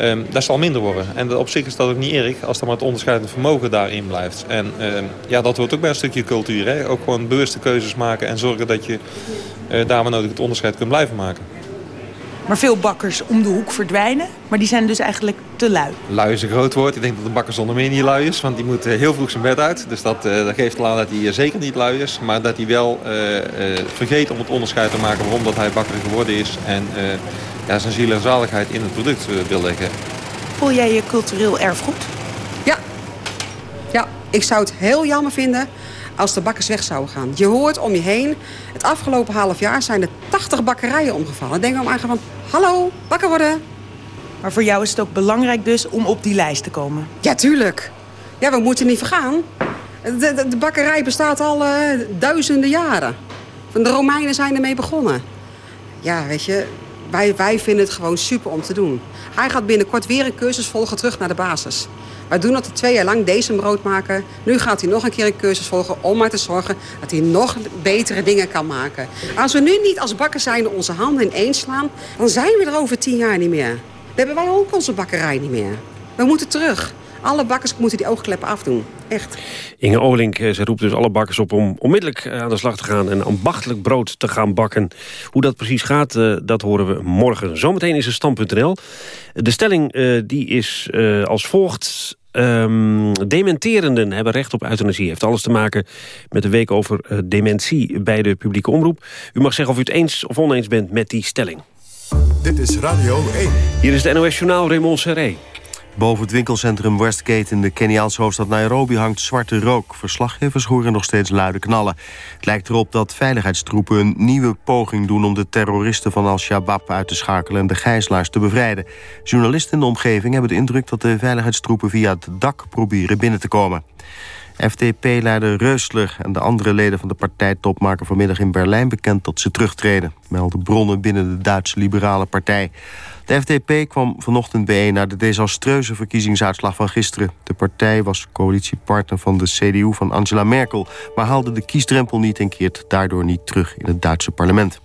Um, dat zal minder worden. En op zich is dat ook niet erg als er maar het onderscheidend vermogen daarin blijft. En um, ja, dat hoort ook bij een stukje cultuur. Hè? Ook gewoon bewuste keuzes maken en zorgen dat je uh, daar nodig het onderscheid kunt blijven maken. Maar veel bakkers om de hoek verdwijnen. Maar die zijn dus eigenlijk te lui. Lui is een groot woord. Ik denk dat de bakker zonder meer niet lui is. Want die moet heel vroeg zijn bed uit. Dus dat, uh, dat geeft al aan dat hij zeker niet lui is. Maar dat hij wel uh, vergeet om het onderscheid te maken waarom dat hij bakker geworden is. En ja, zijn ziel en zaligheid in het product wil leggen. Voel jij je cultureel erfgoed? Ja. Ja, ik zou het heel jammer vinden als de bakkers weg zouden gaan. Je hoort om je heen, het afgelopen half jaar zijn er 80 bakkerijen omgevallen. Denk dan aan van, hallo, bakker worden. Maar voor jou is het ook belangrijk dus om op die lijst te komen? Ja, tuurlijk. Ja, we moeten niet vergaan. De, de, de bakkerij bestaat al uh, duizenden jaren. De Romeinen zijn ermee begonnen. Ja, weet je, wij, wij vinden het gewoon super om te doen. Hij gaat binnenkort weer een cursus volgen terug naar de basis. Wij doen dat twee jaar lang, deze brood maken. Nu gaat hij nog een keer een cursus volgen om maar te zorgen dat hij nog betere dingen kan maken. Als we nu niet als bakker zijn onze handen ineens slaan, dan zijn we er over tien jaar niet meer. Dan hebben wij ook onze bakkerij niet meer. We moeten terug. Alle bakkers moeten die oogkleppen afdoen. Echt. Inge Olink, ze roept dus alle bakkers op om onmiddellijk aan de slag te gaan... en ambachtelijk brood te gaan bakken. Hoe dat precies gaat, dat horen we morgen. Zometeen is er stand.nl. De stelling die is als volgt... Um, dementerenden hebben recht op euthanasie. Heeft alles te maken met de week over uh, dementie bij de publieke omroep. U mag zeggen of u het eens of oneens bent met die stelling. Dit is Radio 1. Hier is de NOS Journaal Raymond Serré. Boven het winkelcentrum Westgate in de Keniaanse hoofdstad Nairobi hangt zwarte rook. Verslaggevers horen nog steeds luide knallen. Het lijkt erop dat veiligheidstroepen een nieuwe poging doen... om de terroristen van Al-Shabaab uit te schakelen en de gijzelaars te bevrijden. Journalisten in de omgeving hebben de indruk dat de veiligheidstroepen... via het dak proberen binnen te komen. FDP-leider Reusler en de andere leden van de partijtop... maken vanmiddag in Berlijn bekend dat ze terugtreden. Melden bronnen binnen de Duitse Liberale Partij. De FDP kwam vanochtend bijeen na de desastreuze verkiezingsuitslag van gisteren. De partij was coalitiepartner van de CDU van Angela Merkel... maar haalde de kiesdrempel niet en keert daardoor niet terug in het Duitse parlement.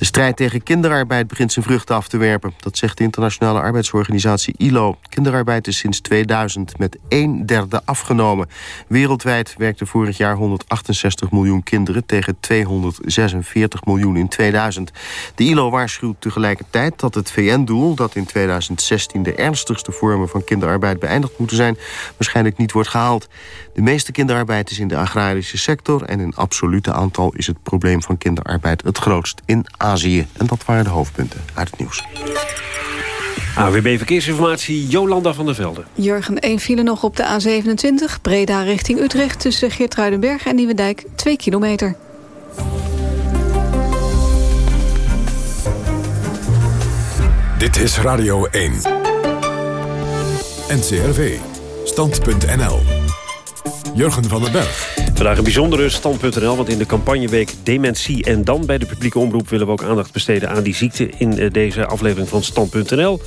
De strijd tegen kinderarbeid begint zijn vruchten af te werpen. Dat zegt de internationale arbeidsorganisatie ILO. Kinderarbeid is sinds 2000 met een derde afgenomen. Wereldwijd werkten vorig jaar 168 miljoen kinderen... tegen 246 miljoen in 2000. De ILO waarschuwt tegelijkertijd dat het VN-doel... dat in 2016 de ernstigste vormen van kinderarbeid beëindigd moeten zijn... waarschijnlijk niet wordt gehaald. De meeste kinderarbeid is in de agrarische sector... en in absolute aantal is het probleem van kinderarbeid het in Azië. En dat waren de hoofdpunten uit het nieuws. AWB Verkeersinformatie, Jolanda van der Velde. Jurgen, één file nog op de A27. Breda richting Utrecht tussen Geertruidenberg en Nieuwendijk. 2 kilometer. Dit is Radio 1. NCRV. Stand.nl. Jurgen van den Berg. Vandaag een bijzondere stand.nl, want in de campagneweek Dementie en dan bij de publieke omroep willen we ook aandacht besteden aan die ziekte in eh, deze aflevering van stand.nl.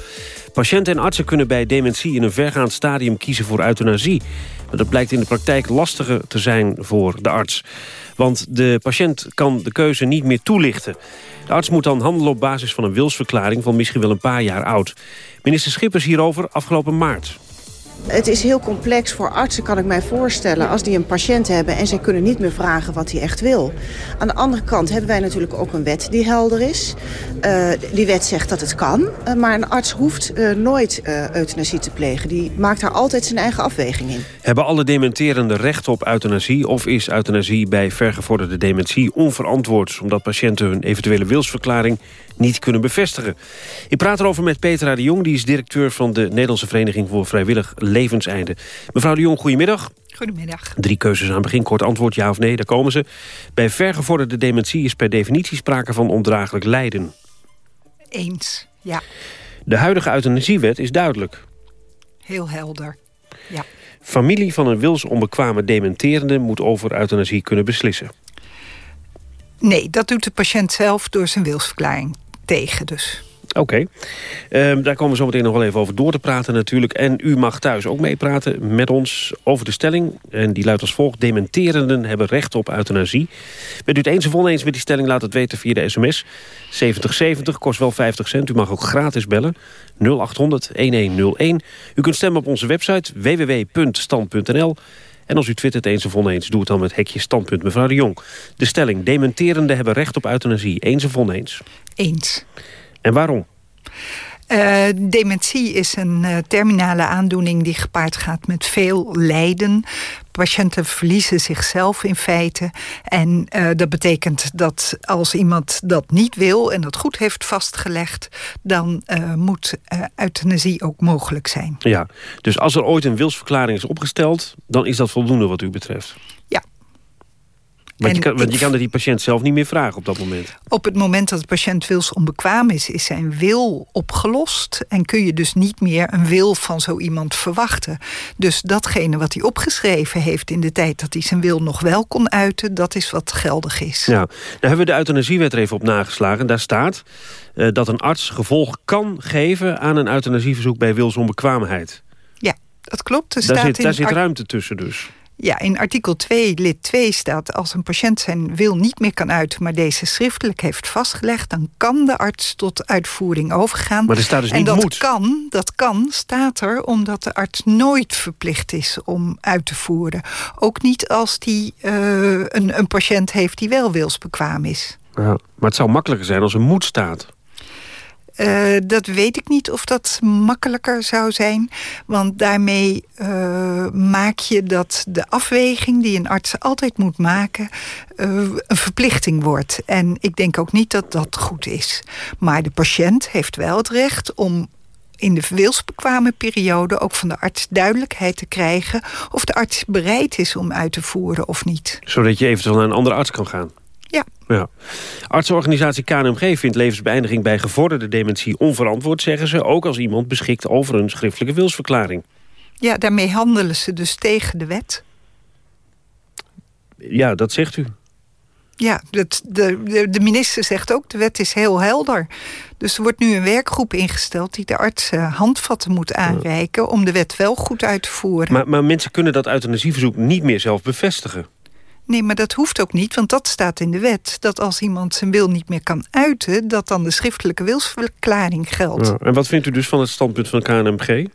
Patiënten en artsen kunnen bij dementie in een vergaand stadium kiezen voor euthanasie. Maar dat blijkt in de praktijk lastiger te zijn voor de arts. Want de patiënt kan de keuze niet meer toelichten. De arts moet dan handelen op basis van een wilsverklaring van misschien wel een paar jaar oud. Minister Schippers hierover afgelopen maart. Het is heel complex voor artsen, kan ik mij voorstellen... als die een patiënt hebben en zij kunnen niet meer vragen wat hij echt wil. Aan de andere kant hebben wij natuurlijk ook een wet die helder is. Uh, die wet zegt dat het kan, uh, maar een arts hoeft uh, nooit euthanasie te plegen. Die maakt daar altijd zijn eigen afweging in. Hebben alle dementerende recht op euthanasie... of is euthanasie bij vergevorderde dementie onverantwoord... omdat patiënten hun eventuele wilsverklaring niet kunnen bevestigen. Ik praat erover met Petra de Jong, die is directeur van de Nederlandse Vereniging voor Vrijwillig Levenseinde. Mevrouw de Jong, goedemiddag. Goedemiddag. Drie keuzes aan het begin, kort antwoord ja of nee, daar komen ze. Bij vergevorderde dementie is per definitie sprake van ondraaglijk lijden. Eens, ja. De huidige euthanasiewet is duidelijk. Heel helder, ja. Familie van een wilsonbekwame dementerende moet over euthanasie kunnen beslissen. Nee, dat doet de patiënt zelf door zijn wilsverklaring tegen dus. Oké, um, daar komen we zo meteen nog wel even over door te praten natuurlijk. En u mag thuis ook meepraten met ons over de stelling. En die luidt als volgt. Dementerenden hebben recht op euthanasie. Bent u het eens of oneens met die stelling? Laat het weten via de sms. 7070 kost wel 50 cent. U mag ook gratis bellen. 0800-1101. U kunt stemmen op onze website www.stand.nl. En als u twittert eens of oneens, doe het dan met hekje standpunt mevrouw de Jong. De stelling, dementerenden hebben recht op euthanasie. Eens of oneens? Eens. En waarom? Uh, dementie is een uh, terminale aandoening die gepaard gaat met veel lijden. Patiënten verliezen zichzelf in feite. En uh, dat betekent dat als iemand dat niet wil en dat goed heeft vastgelegd... dan moet euthanasie ook mogelijk zijn. Ja, dus als er ooit een wilsverklaring is opgesteld... dan is dat voldoende wat u betreft? Want, je kan, want je kan die patiënt zelf niet meer vragen op dat moment. Op het moment dat de patiënt wilsonbekwaam is... is zijn wil opgelost. En kun je dus niet meer een wil van zo iemand verwachten. Dus datgene wat hij opgeschreven heeft in de tijd... dat hij zijn wil nog wel kon uiten... dat is wat geldig is. Ja, daar hebben we de euthanasiewet er even op nageslagen. Daar staat uh, dat een arts gevolg kan geven... aan een euthanasieverzoek bij wilsonbekwaamheid. Ja, dat klopt. Er daar zit, daar zit ruimte tussen dus. Ja, in artikel 2, lid 2 staat... als een patiënt zijn wil niet meer kan uiten... maar deze schriftelijk heeft vastgelegd... dan kan de arts tot uitvoering overgaan. Maar er staat dus en niet dat moet. Kan, dat kan, staat er, omdat de arts nooit verplicht is om uit te voeren. Ook niet als die uh, een, een patiënt heeft die wel wilsbekwaam is. Ja, maar het zou makkelijker zijn als er moet staat. Uh, dat weet ik niet of dat makkelijker zou zijn. Want daarmee uh, maak je dat de afweging die een arts altijd moet maken... Uh, een verplichting wordt. En ik denk ook niet dat dat goed is. Maar de patiënt heeft wel het recht om in de wilsbekwame periode ook van de arts duidelijkheid te krijgen... of de arts bereid is om uit te voeren of niet. Zodat je eventueel naar een andere arts kan gaan. Ja. ja. Artsenorganisatie KNMG vindt levensbeëindiging bij gevorderde dementie onverantwoord, zeggen ze. Ook als iemand beschikt over een schriftelijke wilsverklaring. Ja, daarmee handelen ze dus tegen de wet. Ja, dat zegt u. Ja, dat, de, de, de minister zegt ook, de wet is heel helder. Dus er wordt nu een werkgroep ingesteld... die de arts uh, handvatten moet aanreiken... om de wet wel goed uit te voeren. Maar, maar mensen kunnen dat euthanasieverzoek niet meer zelf bevestigen. Nee, maar dat hoeft ook niet, want dat staat in de wet. Dat als iemand zijn wil niet meer kan uiten... dat dan de schriftelijke wilsverklaring geldt. Ja, en wat vindt u dus van het standpunt van de KNMG?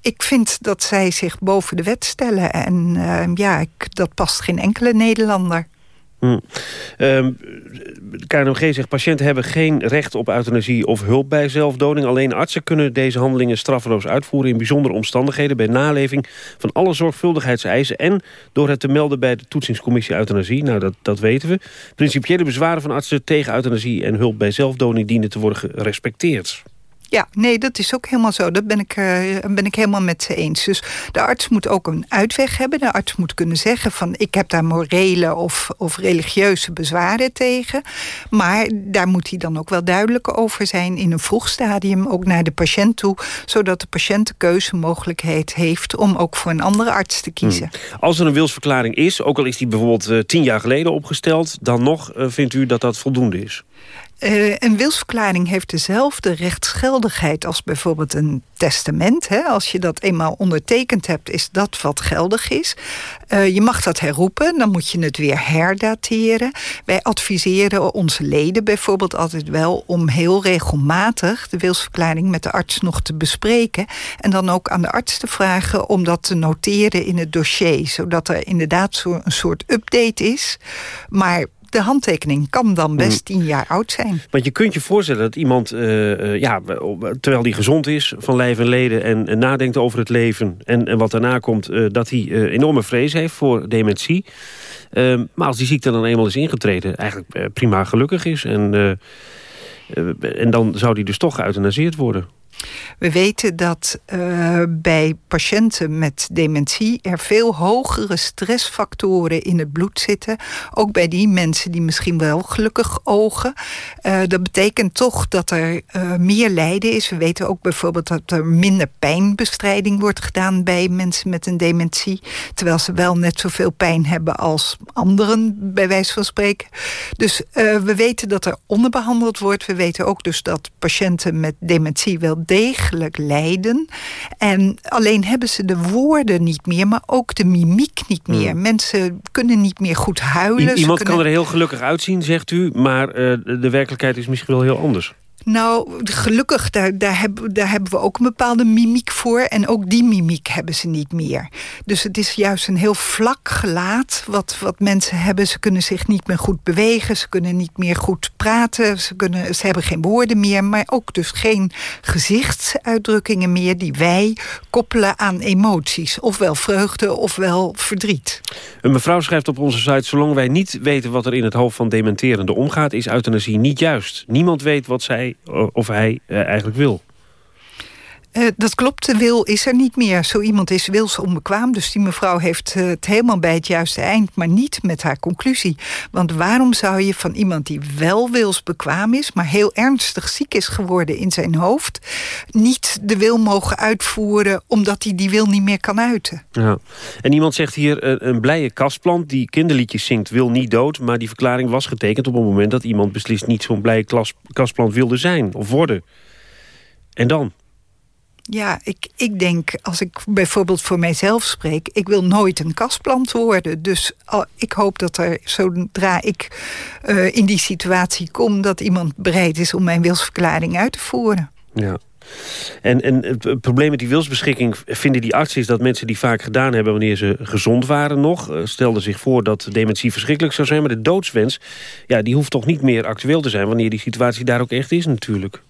Ik vind dat zij zich boven de wet stellen. En uh, ja, ik, dat past geen enkele Nederlander. Hm. Um, de KNMG zegt patiënten hebben geen recht op euthanasie of hulp bij zelfdoding. Alleen artsen kunnen deze handelingen straffeloos uitvoeren in bijzondere omstandigheden bij naleving van alle zorgvuldigheidseisen en door het te melden bij de toetsingscommissie euthanasie. Nou, dat, dat weten we. Principiële bezwaren van artsen tegen euthanasie en hulp bij zelfdoding dienen te worden gerespecteerd. Ja, nee, dat is ook helemaal zo. Dat ben ik, uh, ben ik helemaal met ze eens. Dus de arts moet ook een uitweg hebben. De arts moet kunnen zeggen van ik heb daar morele of, of religieuze bezwaren tegen. Maar daar moet hij dan ook wel duidelijk over zijn in een vroeg stadium, ook naar de patiënt toe, zodat de patiënt de keuzemogelijkheid heeft om ook voor een andere arts te kiezen. Hmm. Als er een wilsverklaring is, ook al is die bijvoorbeeld uh, tien jaar geleden opgesteld, dan nog uh, vindt u dat dat voldoende is? Uh, een wilsverklaring heeft dezelfde rechtsgeldigheid als bijvoorbeeld een testament. Hè? Als je dat eenmaal ondertekend hebt, is dat wat geldig is. Uh, je mag dat herroepen, dan moet je het weer herdateren. Wij adviseren onze leden bijvoorbeeld altijd wel om heel regelmatig de wilsverklaring met de arts nog te bespreken. En dan ook aan de arts te vragen om dat te noteren in het dossier. Zodat er inderdaad een soort update is. Maar de handtekening kan dan best tien jaar oud zijn. Want je kunt je voorstellen dat iemand, uh, ja, terwijl hij gezond is van lijf en leden... en, en nadenkt over het leven en, en wat daarna komt... Uh, dat hij enorme vrees heeft voor dementie. Ehm, maar als die ziekte dan eenmaal is ingetreden... eigenlijk prima gelukkig is. En, en dan zou die dus toch geëuthanaseerd worden. We weten dat uh, bij patiënten met dementie er veel hogere stressfactoren in het bloed zitten. Ook bij die mensen die misschien wel gelukkig ogen. Uh, dat betekent toch dat er uh, meer lijden is. We weten ook bijvoorbeeld dat er minder pijnbestrijding wordt gedaan bij mensen met een dementie. Terwijl ze wel net zoveel pijn hebben als anderen, bij wijze van spreken. Dus we weten dat er onderbehandeld wordt. We weten ook dus dat patiënten met dementie wel degelijk lijden. En alleen hebben ze de woorden niet meer, maar ook de mimiek niet meer. Hmm. Mensen kunnen niet meer goed huilen. I iemand kunnen... kan er heel gelukkig uitzien, zegt u, maar uh, de werkelijkheid is misschien wel heel anders. Nou, gelukkig, daar, daar, hebben, daar hebben we ook een bepaalde mimiek voor. En ook die mimiek hebben ze niet meer. Dus het is juist een heel vlak gelaat wat, wat mensen hebben. Ze kunnen zich niet meer goed bewegen. Ze kunnen niet meer goed praten. Ze, kunnen, ze hebben geen woorden meer. Maar ook dus geen gezichtsuitdrukkingen meer... die wij koppelen aan emoties. Ofwel vreugde, ofwel verdriet. Een mevrouw schrijft op onze site... zolang wij niet weten wat er in het hoofd van dementerende omgaat... is euthanasie niet juist. Niemand weet wat zij of hij uh, eigenlijk wil. Uh, dat klopt, de wil is er niet meer. Zo iemand is wilsonbekwaam. Dus die mevrouw heeft uh, het helemaal bij het juiste eind... maar niet met haar conclusie. Want waarom zou je van iemand die wel wilsbekwaam is... maar heel ernstig ziek is geworden in zijn hoofd... niet de wil mogen uitvoeren... omdat hij die wil niet meer kan uiten? Ja. En iemand zegt hier... Uh, een blije kastplant die kinderliedjes zingt wil niet dood... maar die verklaring was getekend op het moment... dat iemand beslist niet zo'n blije kastplant wilde zijn of worden. En dan? Ja, ik, ik denk, als ik bijvoorbeeld voor mijzelf spreek... ik wil nooit een kastplant worden. Dus ik hoop dat er, zodra ik uh, in die situatie kom... dat iemand bereid is om mijn wilsverklaring uit te voeren. Ja. En, en het probleem met die wilsbeschikking vinden die artsen... dat mensen die vaak gedaan hebben wanneer ze gezond waren nog... Uh, stelden zich voor dat dementie verschrikkelijk zou zijn... maar de doodswens, ja, die hoeft toch niet meer actueel te zijn... wanneer die situatie daar ook echt is natuurlijk.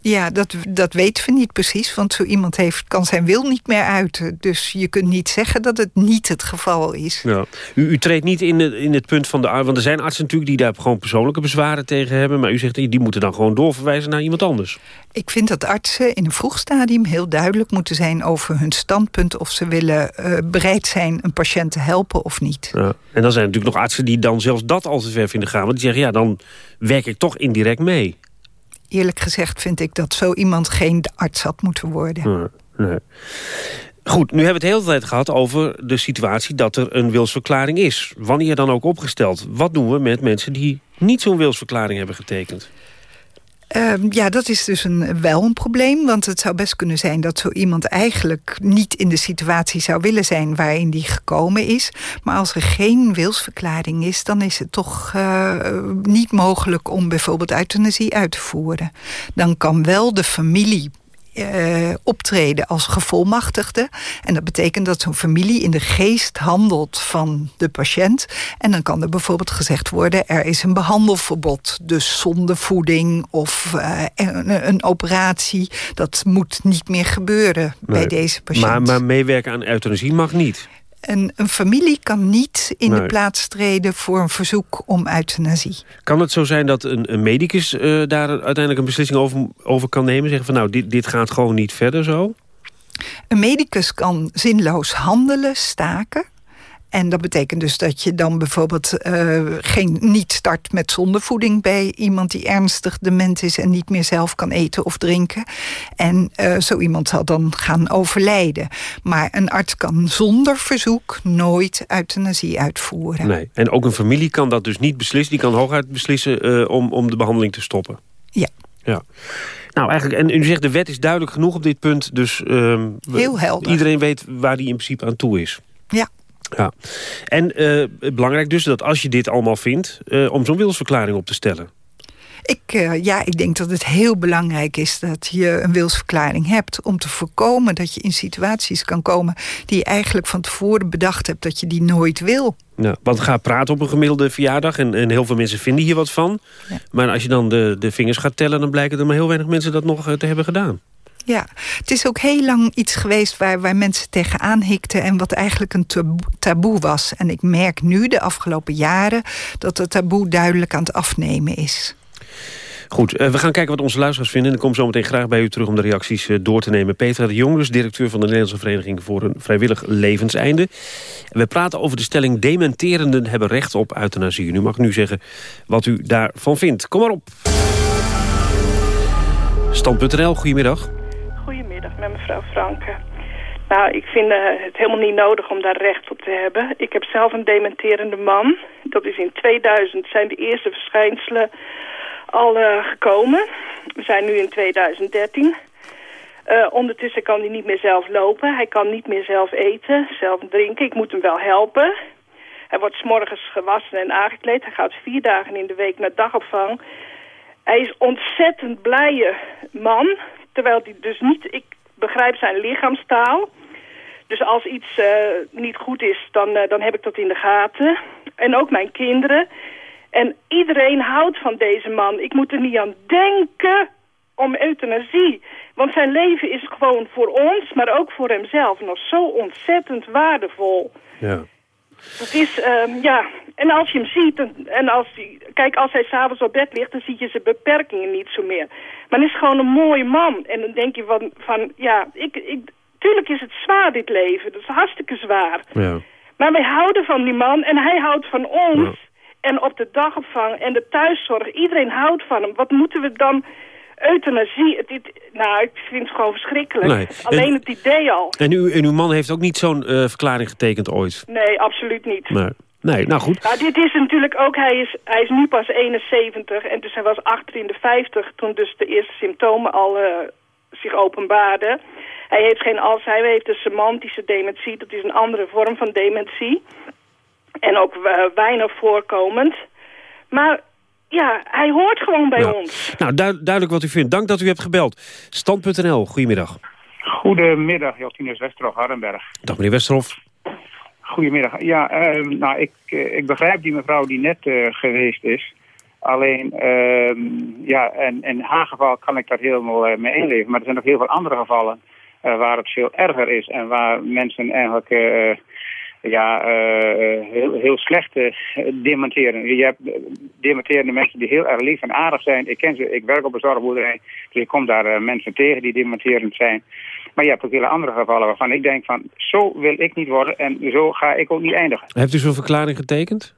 Ja, dat, dat weten we niet precies. Want zo iemand heeft, kan zijn wil niet meer uiten. Dus je kunt niet zeggen dat het niet het geval is. Ja. U, u treedt niet in, in het punt van de arts. Want er zijn artsen natuurlijk die daar gewoon persoonlijke bezwaren tegen hebben. Maar u zegt, die moeten dan gewoon doorverwijzen naar iemand anders. Ik vind dat artsen in een vroeg stadium heel duidelijk moeten zijn... over hun standpunt of ze willen uh, bereid zijn een patiënt te helpen of niet. Ja. En dan zijn er natuurlijk nog artsen die dan zelfs dat al te ver vinden gaan. Want die zeggen, ja, dan werk ik toch indirect mee eerlijk gezegd vind ik dat zo iemand geen arts had moeten worden. Nee. Goed, nu hebben we het de hele tijd gehad over de situatie dat er een wilsverklaring is. Wanneer dan ook opgesteld. Wat doen we met mensen die niet zo'n wilsverklaring hebben getekend? Uh, ja, dat is dus een, wel een probleem. Want het zou best kunnen zijn dat zo iemand eigenlijk niet in de situatie zou willen zijn waarin die gekomen is. Maar als er geen wilsverklaring is, dan is het toch uh, niet mogelijk om bijvoorbeeld euthanasie uit te voeren. Dan kan wel de familie uh, optreden als gevolmachtigde. En dat betekent dat zo'n familie in de geest handelt van de patiënt. En dan kan er bijvoorbeeld gezegd worden... er is een behandelverbod, dus zonder voeding of uh, een, een, operatie. Dat moet niet meer gebeuren nee. bij deze patiënt. Maar, maar meewerken aan euthanasie mag niet? Een, een familie kan niet in Nee. de plaats treden voor een verzoek om euthanasie. Kan het zo zijn dat een, een medicus eh, daar uiteindelijk een beslissing over, over kan nemen? Zeggen van nou, dit, dit gaat gewoon niet verder zo? Een medicus kan zinloos handelen, staken. En dat betekent dus dat je dan bijvoorbeeld eh, geen, niet start met zondevoeding bij iemand die ernstig dement is en niet meer zelf kan eten of drinken. En eh, zo iemand zal dan gaan overlijden. Maar een arts kan zonder verzoek nooit euthanasie uitvoeren. Nee. En ook een familie kan dat dus niet beslissen. Die kan hooguit beslissen eh, om, om de behandeling te stoppen. Ja. Ja. Nou, eigenlijk, en u zegt de wet is duidelijk genoeg op dit punt. Dus ehm, Heel helder. iedereen weet waar die in principe aan toe is. Ja. Ja. En eh, belangrijk dus dat als je dit allemaal vindt... eh, om zo'n wilsverklaring op te stellen. Ik, eh, ja, ik denk dat het heel belangrijk is dat je een wilsverklaring hebt... om te voorkomen dat je in situaties kan komen... die je eigenlijk van tevoren bedacht hebt dat je die nooit wil. Ja, want ga praten op een gemiddelde verjaardag... en, en heel veel mensen vinden hier wat van. Maar als je dan de, de vingers gaat tellen... dan blijken er maar heel weinig mensen dat nog te hebben gedaan. Ja, het is ook heel lang iets geweest waar, waar mensen tegenaan hikten... en wat eigenlijk een taboe, was. En ik merk nu, de afgelopen jaren... dat het taboe duidelijk aan het afnemen is. Goed, eh, we gaan kijken wat onze luisteraars vinden. En ik kom zo meteen graag bij u terug om de reacties eh, door te nemen. Petra de Jong, dus directeur van de Nederlandse Vereniging... voor een vrijwillig levenseinde. En we praten over de stelling... dementerenden hebben recht op euthanasie. Nu mag nu zeggen wat u daarvan vindt. Kom maar op. Stand.nl, goedemiddag. Mevrouw Franke. Nou, ik vind eh, het helemaal niet nodig om daar recht op te hebben. Ik heb zelf een dementerende man. Dat is in 2000 zijn de eerste verschijnselen al eh, gekomen. We zijn nu in 2013. Eh, ondertussen kan hij niet meer zelf lopen. Hij kan niet meer zelf eten, zelf drinken. Ik moet hem wel helpen. Hij wordt 's morgens gewassen en aangekleed. Hij gaat vier dagen in de week naar dagopvang. Hij is ontzettend blije man. Terwijl hij dus niet... Ik begrijp zijn lichaamstaal. Dus als iets eh, niet goed is, dan, eh, dan heb ik dat in de gaten. En ook mijn kinderen. En iedereen houdt van deze man. Ik moet er niet aan denken om euthanasie. Want zijn leven is gewoon voor ons, maar ook voor hemzelf... nog zo ontzettend waardevol. Ja. Het is, ehm, ja... En als je hem ziet, en, als hij... Kijk, als hij s'avonds op bed ligt, dan zie je zijn beperkingen niet zo meer. Maar hij is gewoon een mooie man. En dan denk je van, van ja, ik, ik... Tuurlijk is het zwaar, dit leven. Dat is hartstikke zwaar. Ja. Maar wij houden van die man en hij houdt van ons. En op de dagopvang en de thuiszorg, iedereen houdt van hem. Wat moeten we dan... Euthanasie, het, het- nou, ik vind het gewoon verschrikkelijk. Nee. Alleen En- het idee al. En, u, en uw man heeft ook niet zo'n eh, verklaring getekend ooit? Nee, absoluut niet. Nee. Nee, nou goed. Nou, dit is natuurlijk ook, hij is, hij is nu pas 71 en dus hij was achter in de 50 toen dus de eerste symptomen al eh, zich openbaarden. Hij heeft geen Alzheimer, hij heeft de semantische dementie, dat is een andere vorm van dementie. En ook eh, weinig voorkomend. Maar ja, hij hoort gewoon bij ons. Nou, duid- duidelijk wat u vindt. Dank dat u hebt gebeld. Stand.nl, goedemiddag. Goedemiddag, Jotinus Westerhof Hardenberg. Dag meneer Westerhof. Goedemiddag. Ja, ehm, nou, ik, eh, ik begrijp die mevrouw die net eh, geweest is. Alleen, ehm, ja, en in haar geval kan ik daar helemaal eh, mee inleven. Maar er zijn ook heel veel andere gevallen eh, waar het veel erger is. En waar mensen eigenlijk eh, ja, eh, heel, heel slecht eh, dementeren. Je hebt eh, dementerende mensen die heel erg lief en aardig zijn. Ik ken ze, ik werk op een zorgboerderij. Dus ik kom daar mensen tegen die dementerend zijn. Maar je hebt ook hele andere gevallen waarvan ik denk van... zo wil ik niet worden en zo ga ik ook niet eindigen. Heeft u zo'n verklaring getekend?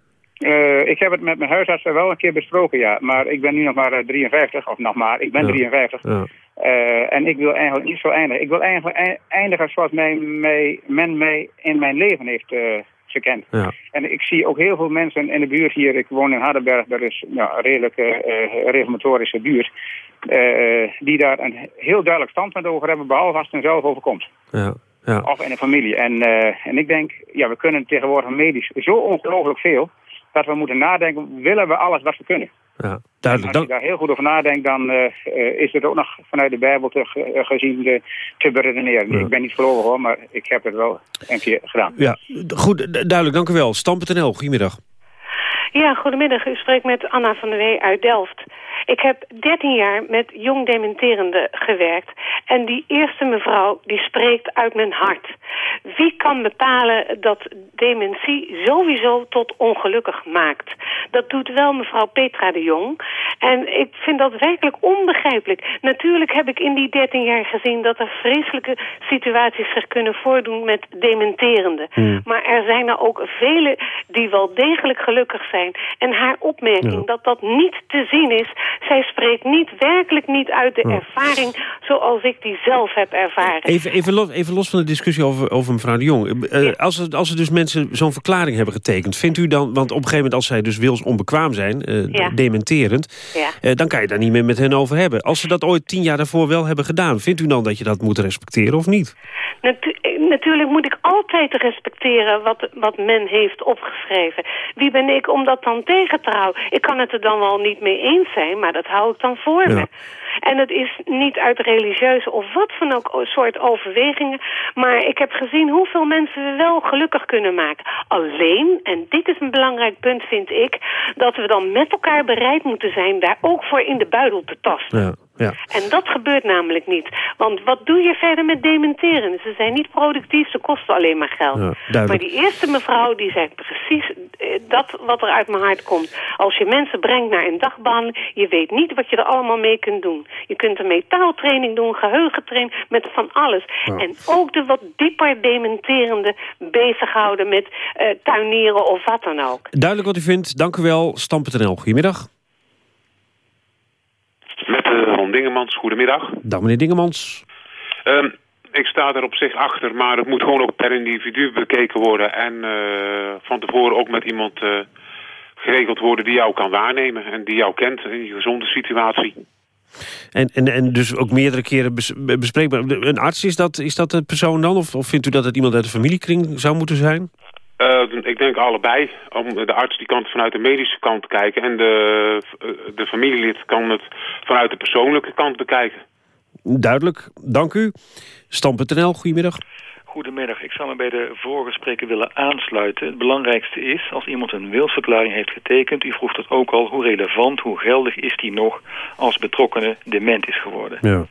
Ik heb het met mijn huisarts wel een keer besproken, ja. Maar ik ben nu nog maar eh, 53, of nog maar, ik ben Ja. 53. Ja. Eh, en ik wil eigenlijk niet zo eindigen. Ik wil eigenlijk ei- eindigen zoals mij, mij, men mij in mijn leven heeft eh, gekend. Ja. En ik zie ook heel veel mensen in de buurt hier. Ik woon in Hardenberg, dat is ja, een redelijk eh, reformatorische buurt. die daar een heel duidelijk standpunt over hebben, behalve als het hen zelf overkomt. Ja. Ja. Of in een familie. En, en ik denk, ja, we kunnen tegenwoordig medisch zo ongelooflijk veel... dat we moeten nadenken, willen we alles wat we kunnen? Ja, En als je daar heel goed over nadenkt, dan eh, eh, is het ook nog vanuit de Bijbel te, ge- eh, gezien eh, te beredeneren. Ja. Ik ben niet gelovig hoor, maar ik heb het wel een keer gedaan. ja, goed, du- duidelijk, dank u wel. Stand.nl, goedemiddag. Ja, goedemiddag. U spreekt met Anna van der Wee uit Delft. Ik heb 13 jaar met jong dementerende gewerkt. En die eerste mevrouw, die spreekt uit mijn hart. Wie kan bepalen dat dementie sowieso tot ongelukkig maakt? Dat doet wel mevrouw Petra de Jong. En ik vind dat werkelijk onbegrijpelijk. Natuurlijk heb ik in die 13 jaar gezien dat er vreselijke situaties zich kunnen voordoen met dementerende. Hmm. Maar er zijn er ook velen die wel degelijk gelukkig zijn. En haar opmerking dat dat niet te zien is... zij spreekt niet, werkelijk niet uit de ervaring zoals ik die zelf heb ervaren. Even, even, los, even los van de discussie over, over mevrouw de Jong. Eh, als, er, als er dus mensen zo'n verklaring hebben getekend... vindt u dan, want op een gegeven moment als zij dus wils onbekwaam zijn... eh, Ja. dementerend, Ja. eh, dan kan je daar niet meer met hen over hebben. Als ze dat ooit tien jaar daarvoor wel hebben gedaan... vindt u dan dat je dat moet respecteren of niet? Natu- eh, natuurlijk moet ik altijd respecteren wat, wat men heeft opgeschreven. Wie ben ik om dat dan tegen te houden? Ik kan het er dan wel niet mee eens zijn, maar dat hou ik dan voor me. En het is niet uit religieuze of wat van ook soort overwegingen. Maar ik heb gezien hoeveel mensen we wel gelukkig kunnen maken. Alleen, en dit is een belangrijk punt vind ik... dat we dan met elkaar bereid moeten zijn daar ook voor in de buidel te tasten. Ja, ja. En dat gebeurt namelijk niet. Want wat doe je verder met dementeren? Ze zijn niet productief, ze kosten alleen maar geld. Ja, maar die eerste mevrouw, die zei precies eh, dat wat er uit mijn hart komt. Als je mensen brengt naar een dagbehandeling, je weet niet wat je er allemaal mee kunt doen. Je kunt er metaaltraining doen, geheugentraining, met van alles. En ook de wat dieper dementerende bezighouden met eh, tuinieren of wat dan ook. Duidelijk wat u vindt. Dank u wel. Stam.nl. Goedemiddag. Met eh Ron Dingemans, goedemiddag. Dag meneer Dingemans. Ehm, ik sta er op zich achter, maar het moet gewoon ook per individu bekeken worden. En eh, van tevoren ook met iemand eh, geregeld worden die jou kan waarnemen. En die jou kent in je gezonde situatie. En, en, en dus ook meerdere keren bes- bespreekbaar. Een arts, is dat, is dat de persoon dan? Of, of vindt u dat het iemand uit de familiekring zou moeten zijn? Eh, ik denk allebei. Om, de arts die kan het vanuit de medische kant kijken. En de, eh, de familielid kan het vanuit de persoonlijke kant bekijken. Duidelijk. Dank u. Stam.nl. Goedemiddag. Goedemiddag, ik zou me bij de vorige spreker willen aansluiten. Het belangrijkste is, als iemand een wilsverklaring heeft getekend... u vroeg dat ook al, hoe relevant, hoe geldig is die nog... als betrokkenen dement is geworden. Ja.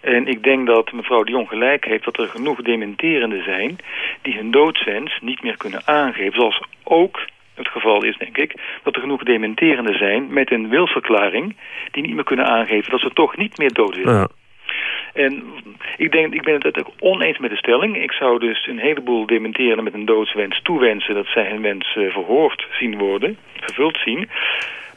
En ik denk dat mevrouw de Jong gelijk heeft dat er genoeg dementerenden zijn... die hun doodswens niet meer kunnen aangeven. Zoals ook het geval is, denk ik, dat er genoeg dementerenden zijn... met een wilsverklaring die niet meer kunnen aangeven... dat ze toch niet meer dood willen. Ja. En ik, denk, ik ben het uiteindelijk oneens met de stelling. Ik zou dus een heleboel dementerenden met een doodswens toewensen... dat zij hun wens eh, verhoord zien worden, vervuld zien...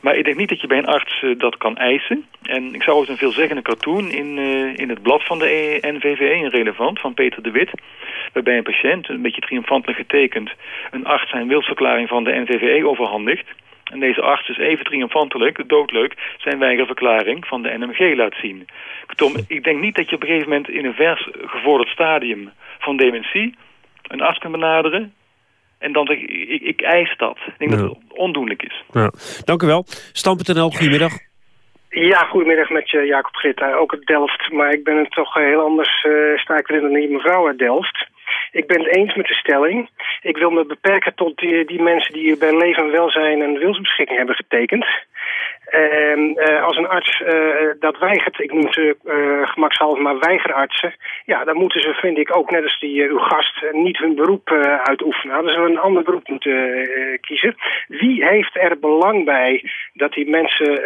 Maar ik denk niet dat je bij een arts eh, dat kan eisen. En ik zou eens een veelzeggende cartoon in, eh, in het blad van de NVVE, een relevant, van Peter de Wit. Waarbij een patiënt, een beetje triomfantelijk getekend, een arts zijn wilsverklaring van de NVVE overhandigt. En deze arts is even triomfantelijk, doodleuk, zijn weigerverklaring van de NMG laat zien. Kortom, ik denk niet dat je op een gegeven moment in een vers gevorderd stadium van dementie een arts kunt benaderen. En dan zeg ik, ik, ik eis dat. Ik denk dat het ondoenlijk is. Ja. Dank u wel. Stam.nl. Goedemiddag. Ja, goedemiddag met je Jacob Gitta, ook uit Delft. Maar ik ben het toch eh, heel anders, eh, sta ik erin dan die mevrouw uit Delft. Ik ben het eens met de stelling. Ik wil me beperken tot die, die mensen die bij leven en welzijn een wilsbeschikking hebben getekend. En eh, als een arts eh, dat weigert, ik noem ze eh gemakshalve maar weigerartsen, ja, dan moeten ze, vind ik, ook net als die, uw gast, niet hun beroep uitoefenen. Hadden ze een ander beroep moeten kiezen. Wie heeft er belang bij dat die mensen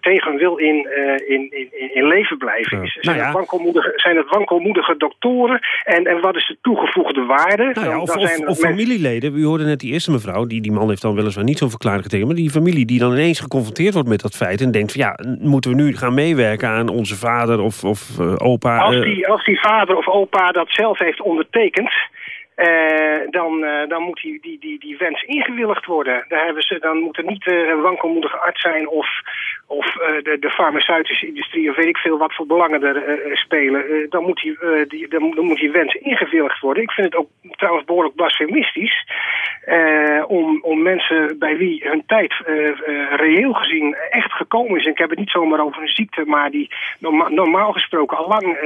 tegen hun wil in, in, in, in leven blijven? Zijn, Nou ja. het wankelmoedige, zijn het wankelmoedige doktoren? En, en wat is de toegevoegde waarde? Nou ja, of, dan of, zijn of mensen- familieleden. U hoorde net die eerste mevrouw. Die, die man heeft dan weliswaar niet zo'n verklaring getekend. Maar die familie die dan ineens geconfronteerd wordt met dat feit. En denkt van ja, moeten we nu gaan meewerken aan onze vader of, of eh, opa. Als eh, die, als die vader of opa dat zelf heeft ondertekend... eh, dan, eh, dan moet die, die, die, die wens ingewilligd worden. Daar hebben ze, dan moet er niet eh, een wankelmoedige arts zijn... of, of de, de farmaceutische industrie of weet ik veel wat voor belangen er spelen. Dan, moet die, die, dan, dan moet die wens ingewilligd worden. Ik vind het ook trouwens behoorlijk blasfemistisch... om, om mensen bij wie hun tijd reëel gezien echt gekomen is... en ik heb het niet zomaar over een ziekte... maar die norma- normaal gesproken al lang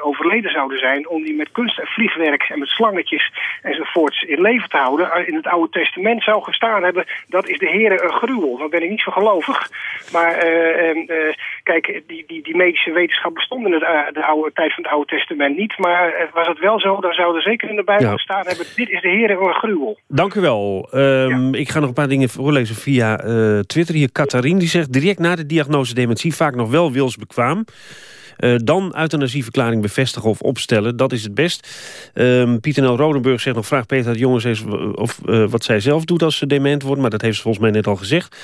overleden zouden zijn... om die met kunst en vliegwerk en met slangen slangetjes enzovoorts in leven te houden. Eh, In het Oude Testament zou gestaan hebben, dat is de Heere een gruwel. Dan ben ik niet zo gelovig. Maar eh, eh, kijk, die, die, die medische wetenschap bestond in het, de oude, tijd van het Oude Testament niet. Maar was het wel zo, dan zou er zeker in de Bijbel Ja. gestaan hebben, dit is de Heere een gruwel. Dank u wel. Ehm, Ik ga nog een paar dingen voorlezen via Twitter. Hier Katarien die zegt direct na de diagnose dementie vaak nog wel wilsbekwaam. Eh, dan euthanasieverklaring bevestigen of opstellen. Dat is het best. Ehm Pieter L. Rodenburg zegt nog... vraag Peter de jongens eens of, eh, wat zij zelf doet als ze dement wordt. Maar dat heeft ze volgens mij net al gezegd.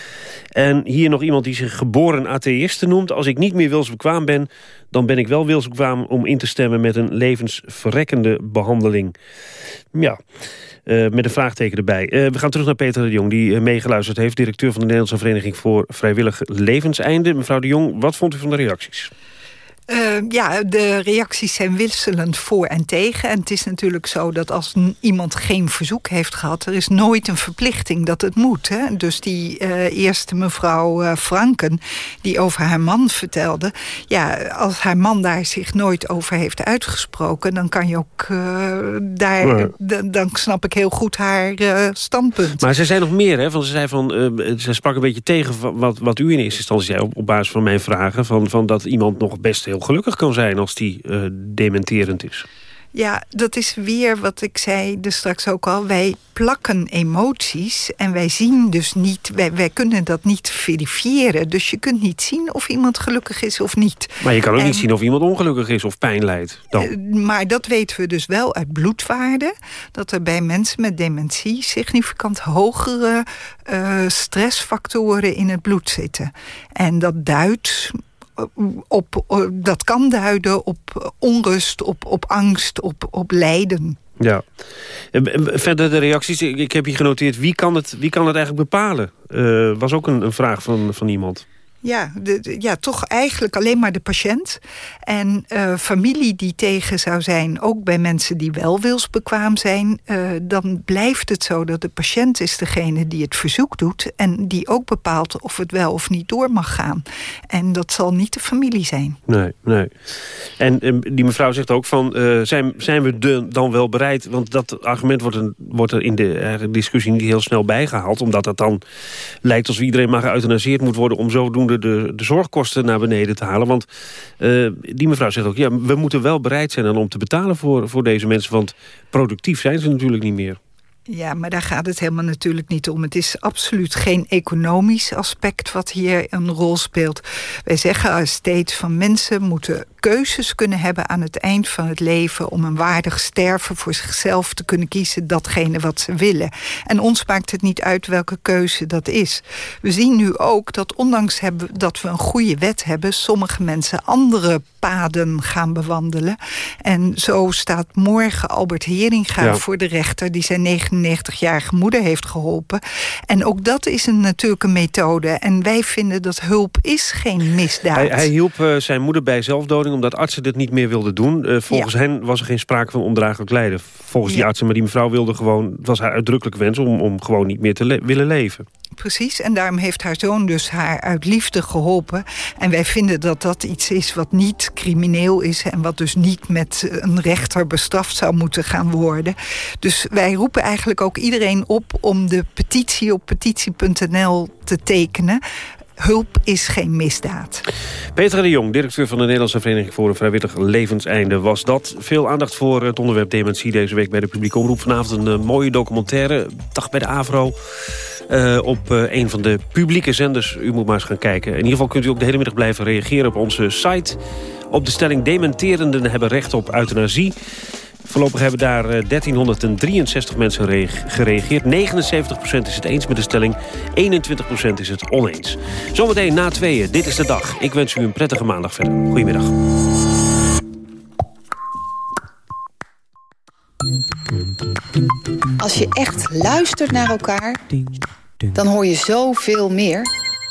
En hier nog iemand die zich geboren atheïste noemt. Als ik niet meer wilsbekwaam ben... dan ben ik wel wilsbekwaam om in te stemmen... met een levensverrekkende behandeling. Ja, eh, met een vraagteken erbij. Eh, we gaan terug naar Peter de Jong, die eh, meegeluisterd heeft. Directeur van de Nederlandse Vereniging voor Vrijwillig Levenseinde. Mevrouw de Jong, wat vond u van de reacties? Eh, ja, de reacties zijn wisselend voor en tegen. En het is natuurlijk zo dat als iemand geen verzoek heeft gehad... er is nooit een verplichting dat het moet. Hè? Dus die eh, eerste mevrouw eh, Franken, die over haar man vertelde... ja, als haar man daar zich nooit over heeft uitgesproken... dan kan je ook eh, daar... Dan snap ik heel goed haar standpunt. Maar ze zei nog meer, hè? Van, ze, zei van, eh, ze sprak een beetje tegen wat, wat u in eerste instantie zei... op, op basis van mijn vragen, van, van dat iemand nog best heel gelukkig kan zijn... als die eh, dementerend is. Ja, dat is weer wat ik zei dus straks ook al. Wij plakken emoties en wij zien dus niet... Wij, wij kunnen dat niet verifiëren. Dus je kunt niet zien of iemand gelukkig is of niet. Maar je kan ook En- niet zien of iemand ongelukkig is of pijn lijdt. Dan. Eh, Maar dat weten we dus wel uit bloedwaarden. Dat er bij mensen met dementie significant hogere eh, stressfactoren in het bloed zitten. En dat duidt op, op- dat kan duiden op onrust, op, op angst, op, op lijden. Ja. Verder de reacties. Ik, heb hier genoteerd. Wie kan het, wie kan het eigenlijk bepalen? Eh, was ook een, een vraag van, van iemand. Ja, ja, toch eigenlijk alleen maar de patiënt. En eh, familie die tegen zou zijn, ook bij mensen die wel wilsbekwaam zijn... eh, dan blijft het zo dat de patiënt is degene die het verzoek doet... en die ook bepaalt of het wel of niet door mag gaan. En dat zal niet de familie zijn. Nee, nee. En die mevrouw zegt ook van, eh, zijn, zijn we dan wel bereid... want dat argument wordt, wordt er in de discussie niet heel snel bijgehaald... omdat dat dan lijkt alsof iedereen maar geëuthanaseerd moet worden... om de, de zorgkosten naar beneden te halen. Want eh, die mevrouw zegt ook, ja, we moeten wel bereid zijn... dan om te betalen voor, voor deze mensen, want productief zijn ze natuurlijk niet meer. Ja, maar daar gaat het helemaal natuurlijk niet om. Het is absoluut geen economisch aspect wat hier een rol speelt. Wij zeggen steeds van mensen moeten keuzes kunnen hebben aan het eind van het leven... om een waardig sterven voor zichzelf te kunnen kiezen datgene wat ze willen. En ons maakt het niet uit welke keuze dat is. We zien nu ook dat ondanks hebben, dat we een goede wet hebben... sommige mensen andere paden gaan bewandelen. En zo staat morgen Albert Heringa Ja. voor de rechter... die zijn 99-jarige moeder heeft geholpen. En ook dat is een natuurlijke methode. En wij vinden dat hulp is geen misdaad. Hij, hij hielp eh, zijn moeder bij zelfdoding omdat artsen dit niet meer wilden doen. Eh, volgens hen was er geen sprake van ondraaglijk lijden. Volgens die artsen, maar die mevrouw wilde gewoon... het was haar uitdrukkelijke wens om, om gewoon niet meer te le- willen leven. Precies, en daarom heeft haar zoon dus haar uit liefde geholpen. En wij vinden dat dat iets is wat niet crimineel is... en wat dus niet met een rechter bestraft zou moeten gaan worden. Dus wij roepen eigenlijk ook iedereen op om de petitie op petitie.nl te tekenen. Hulp is geen misdaad. Petra de Jong, directeur van de Nederlandse Vereniging voor een Vrijwillig Levenseinde, was dat. Veel aandacht voor het onderwerp dementie deze week bij de publieke omroep. Vanavond een eh, mooie documentaire, dag bij de AVRO. eh, op eh, een van de publieke zenders. U moet maar eens gaan kijken. In ieder geval kunt u ook de hele middag blijven reageren op onze site. Op de stelling dementerenden hebben recht op euthanasie. Voorlopig hebben daar eh, 1363 mensen rea- gereageerd. 79% is het eens met de stelling, 21% is het oneens. Zometeen na tweeën, dit is de dag. Ik wens u een prettige maandag verder. Goedemiddag. Als je echt luistert naar elkaar, dan hoor je zoveel meer.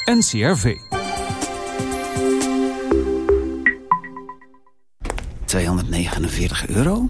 NCRV. 249 euro?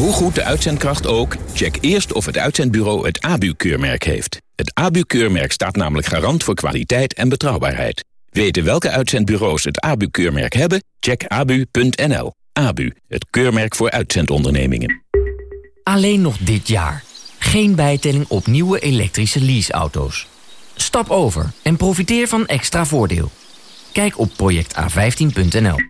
Hoe goed de uitzendkracht ook, check eerst of het uitzendbureau het ABU-keurmerk heeft. Het ABU-keurmerk staat namelijk garant voor kwaliteit en betrouwbaarheid. Weten welke uitzendbureaus het ABU-keurmerk hebben? Check abu.nl. ABU, het keurmerk voor uitzendondernemingen. Alleen nog dit jaar. Geen bijtelling op nieuwe elektrische leaseauto's. Stap over en profiteer van extra voordeel. Kijk op projecta15.nl.